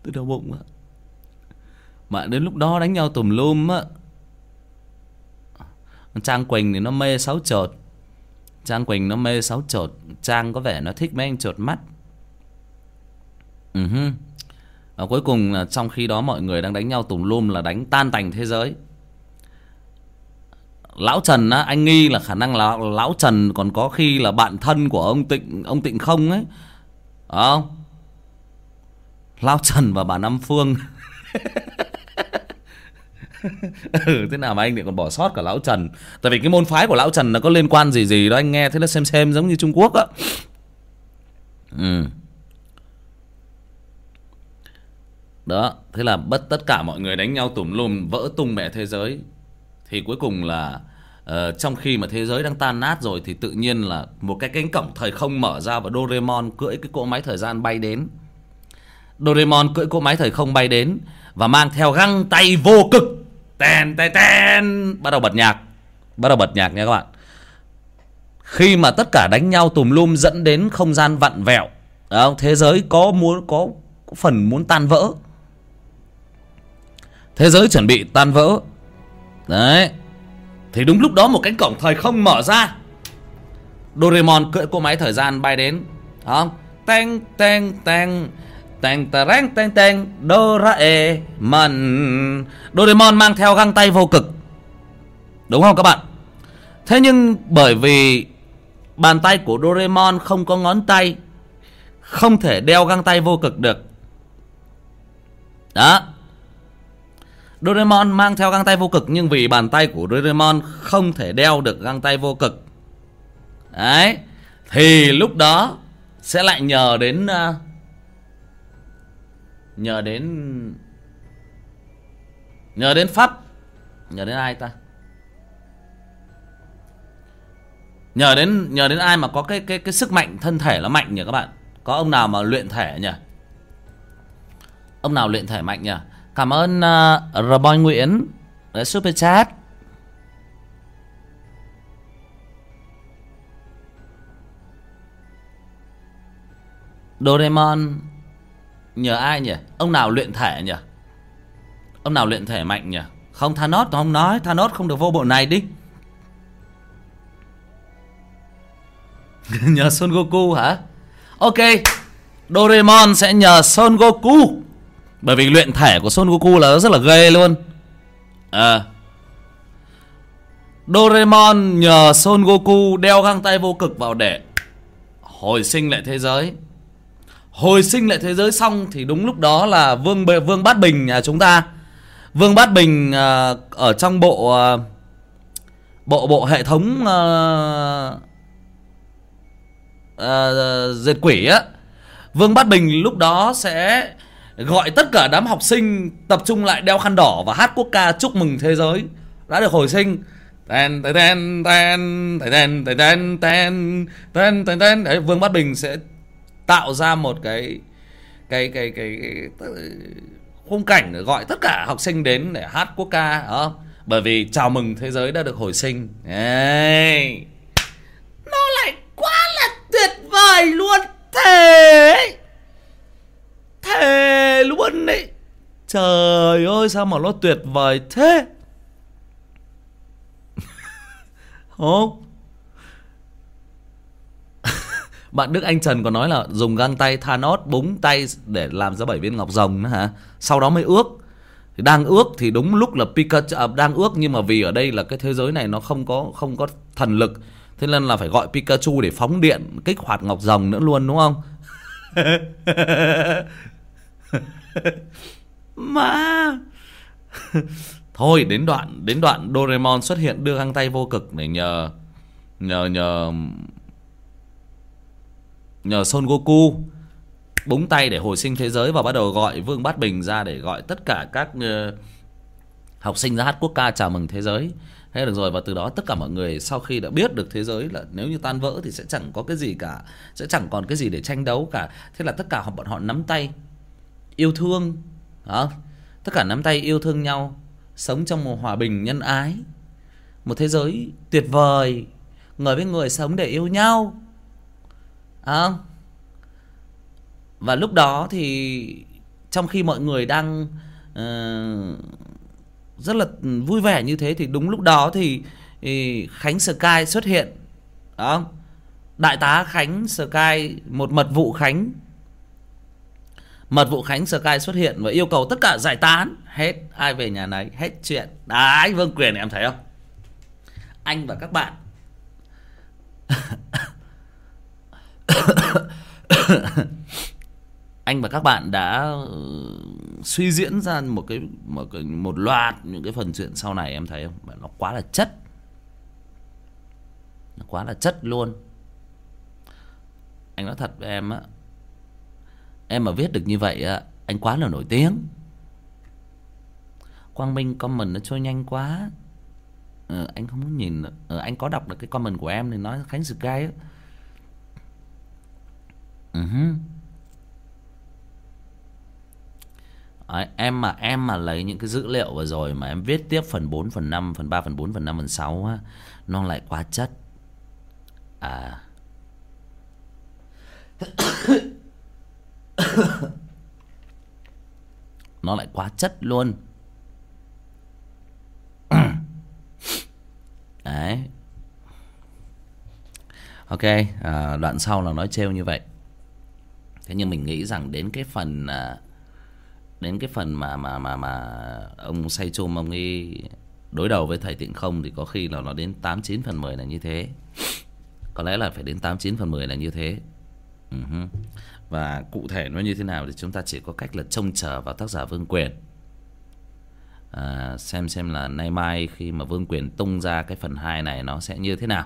từ đau bụng á, mà đến lúc đó đánh nhau tùm lum á. Trang quỳnh thì nó mê sáu chột trang quỳnh nó mê sáu chột trang có vẻ nó thích mấy anh chột mắt. Ừ uh -huh. và cuối cùng là trong khi đó mọi người đang đánh nhau tùm lum là đánh tan tành thế giới. Lão trần á anh nghi là khả năng là lão trần còn có khi là bạn thân của ông tịnh ông tịnh không ấy. Phải không? Lão trần và bà năm phương. Ừ, thế nào mà anh lại còn bỏ sót cả lão trần? Tại vì cái môn phái của lão trần nó có liên quan gì gì đó anh nghe thế nó xem xem giống như trung quốc á. Ừ. Đó thế là bất tất cả mọi người đánh nhau tủm lùm vỡ tung mẹ thế giới. Thì cuối cùng là uh, trong khi mà thế giới đang tan nát rồi thì tự nhiên là một cái cánh cổng thời không mở ra và Doraemon cưỡi cái cỗ máy thời gian bay đến. Doraemon cưỡi cỗ máy thời không bay đến và mang theo găng tay vô cực. Ten ten ten bắt đầu bật nhạc. Bắt đầu bật nhạc nha các bạn. Khi mà tất cả đánh nhau tùm lum dẫn đến không gian vặn vẹo không? thế giới có muốn có, có phần muốn tan vỡ. Thế giới chuẩn bị tan vỡ. Đấy. Thì đúng lúc đó một cánh cổng thời không mở ra. Doraemon cưỡi cỗ máy thời gian bay đến không? Teng teng teng teng teng teng teng Doraemon Doraemon mang theo găng tay vô cực. Đúng không các bạn? Thế nhưng bởi vì bàn tay của Doraemon không có ngón tay không thể đeo găng tay vô cực được. Đó. Doraemon mang theo găng tay vô cực nhưng vì bàn tay của Doraemon không thể đeo được găng tay vô cực. đấy. Thì lúc đó sẽ lại nhờ đến uh, nhờ đến nhờ đến pháp. Nhờ đến ai ta? Nhờ đến nhờ đến ai mà có cái cái cái sức mạnh thân thể nó mạnh nhỉ các bạn? Có ông nào mà luyện thể nhỉ? Ông nào luyện thể mạnh nhỉ? Cảm ơn ờ, uh, Rboy Nguyễn đã super chat. Doraemon nhờ ai nhỉ? Ông nào luyện thể nhỉ? Ông nào luyện thể mạnh nhỉ? Không, Thanos không nói Thanos không được vô bộ này đi. Nhờ Son Goku hả? Ok, Doraemon sẽ nhờ Son Goku. Bởi vì luyện thể của Son Goku là rất là ghê luôn. À. Doraemon nhờ Son Goku đeo găng tay vô cực vào để hồi sinh lại thế giới hồi sinh lại thế giới xong thì đúng lúc đó là vương vương bát bình nhà chúng ta. Vương bát bình à, ở trong bộ à, bộ bộ hệ thống uh, uh, diệt quỷ á vương bát bình lúc đó sẽ gọi tất cả đám học sinh tập trung lại đeo khăn đỏ và hát quốc ca chúc mừng thế giới. Đã được hồi sinh. Ten ten ten ten ten ten ten ten ten ten ten. Đấy vương bát bình sẽ tạo ra một cái cái cái cái, cái, cái khung cảnh để gọi tất cả học sinh đến để hát quốc ca không? Bởi vì chào mừng thế giới đã được hồi sinh. Đấy. nó lại quá là tuyệt vời luôn. Thế. Thề luôn đấy. Trời ơi sao mà nó tuyệt vời thế? Không? Bạn Đức Anh Trần còn nói là dùng găng tay Thanos búng tay để làm ra bảy viên ngọc rồng nữa hả? Sau đó mới ước. Thì đang ước thì đúng lúc là Pikachu à, đang ước nhưng mà vì ở đây là cái thế giới này nó không có không có thần lực thế nên là phải gọi Pikachu để phóng điện kích hoạt ngọc rồng nữa luôn đúng không? Mà thôi đến đoạn đến đoạn Doraemon xuất hiện đưa găng tay vô cực để nhờ nhờ nhờ nhờ Son Goku búng tay để hồi sinh thế giới và bắt đầu gọi Vương Bát Bình ra để gọi tất cả các uh, học sinh ra hát quốc ca chào mừng thế giới. Thế được rồi và từ đó tất cả mọi người sau khi đã biết được thế giới là nếu như tan vỡ thì sẽ chẳng có cái gì cả, sẽ chẳng còn cái gì để tranh đấu cả. Thế là tất cả họ bọn họ nắm tay yêu thương, hả? Tất cả nắm tay yêu thương nhau, sống trong một hòa bình nhân ái. Một thế giới tuyệt vời, người với người sống để yêu nhau à, và lúc đó thì trong khi mọi người đang uh, rất là vui vẻ như thế thì đúng lúc đó thì, thì Khánh Sky xuất hiện. Đó đại tá Khánh Sky một mật vụ Khánh. Mật vụ Khánh Sky xuất hiện và yêu cầu tất cả giải tán. Hết ai về nhà này hết chuyện. Đấy Vương Quyền này em thấy không? Anh và các bạn. anh và các bạn đã uh, suy diễn ra một cái một cái một loạt những cái phần chuyện sau này em thấy không? Nó quá là chất. Nó quá là chất luôn. Anh nói thật với em á em mà viết được như vậy á anh quá là nổi tiếng. Quang minh comment nó trôi nhanh quá. Ờ, anh không muốn nhìn ờ, anh có đọc được cái comment của em thì nói khánh sky á uh-huh. Đấy, em mà em mà lấy những cái dữ liệu vừa rồi mà em viết tiếp phần 4, phần 5, phần 3, phần 4, phần 5, phần 6 á, nó lại quá chất. À. nó lại quá chất luôn. Đấy. Ok, à, đoạn sau là nói trêu như vậy thế nhưng mình nghĩ rằng đến cái phần à, đến cái phần mà mà mà mà ông say chôm ông ấy đối đầu với thầy tịnh không thì có khi là nó đến tám chín phần mười là như thế. Có lẽ là phải đến tám chín phần mười là như thế. Uh-huh. và cụ thể nó như thế nào thì chúng ta chỉ có cách là trông chờ vào tác giả vương quyền. À, xem xem là nay mai khi mà vương quyền tung ra cái phần hai này nó sẽ như thế nào.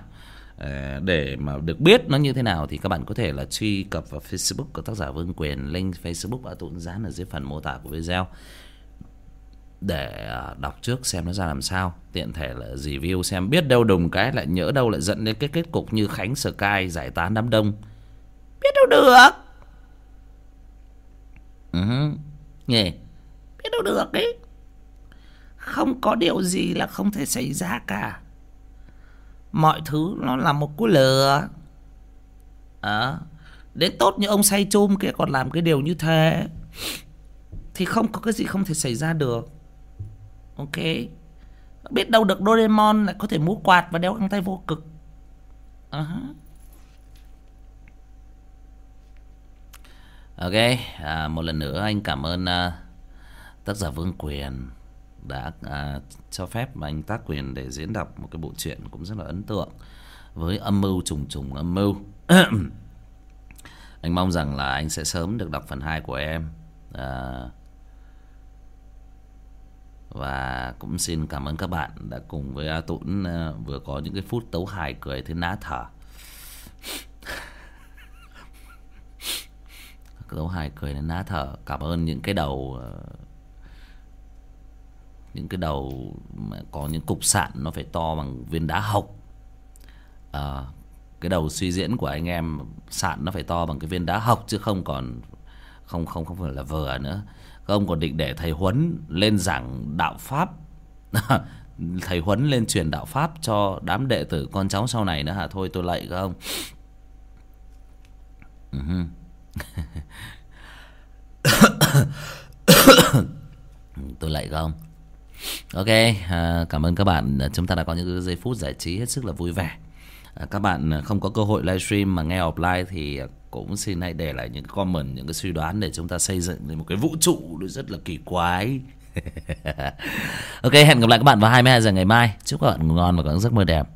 Ờ, để mà được biết nó như thế nào thì các bạn có thể là truy cập vào Facebook của tác giả Vương Quyền. Link Facebook đã tụn dán ở dưới phần mô tả của video. Để ờ, đọc trước xem nó ra làm sao. Tiện thể là review xem biết đâu đùng cái lại nhỡ đâu lại dẫn đến cái kết cục như Khánh Sky giải tán đám đông. Biết đâu được. Ừ, nhỉ? Biết đâu được ấy không có điều gì là không thể xảy ra cả mọi thứ nó là một cú lừa. À, đến tốt như ông say chôm kia còn làm cái điều như thế thì không có cái gì không thể xảy ra được. Ok. Biết đâu được Doraemon lại có thể múa quạt và đeo găng tay vô cực. Uh -huh. ok à, một lần nữa anh cảm ơn uh, tác giả Vương Quyền đã à, cho phép anh tác quyền để diễn đọc một cái bộ truyện cũng rất là ấn tượng với âm mưu trùng trùng âm mưu. Anh mong rằng là anh sẽ sớm được đọc phần 2 của em. À, và cũng xin cảm ơn các bạn đã cùng với A Tũng à, vừa có những cái phút tấu hài cười thế ná thở. Tấu hài cười đến ná thở. Cảm ơn những cái đầu à, những cái đầu mà có những cục sạn nó phải to bằng viên đá hộc. À, cái đầu suy diễn của anh em sạn nó phải to bằng cái viên đá hộc chứ không còn không không không phải là vừa nữa. Không còn định để thầy huấn lên giảng đạo pháp. Thầy huấn lên truyền đạo pháp cho đám đệ tử con cháu sau này nữa hả? Thôi tôi lạy không tôi lạy không ok à, cảm ơn các bạn. À, chúng ta đã có những giây phút giải trí hết sức là vui vẻ. À, các bạn à, không có cơ hội livestream mà nghe offline thì à, cũng xin hãy để lại những comment những cái suy đoán để chúng ta xây dựng lên một cái vũ trụ rất là kỳ quái. Ok hẹn gặp lại các bạn vào 22 giờ ngày mai. Chúc các bạn ngủ ngon và có giấc mơ đẹp.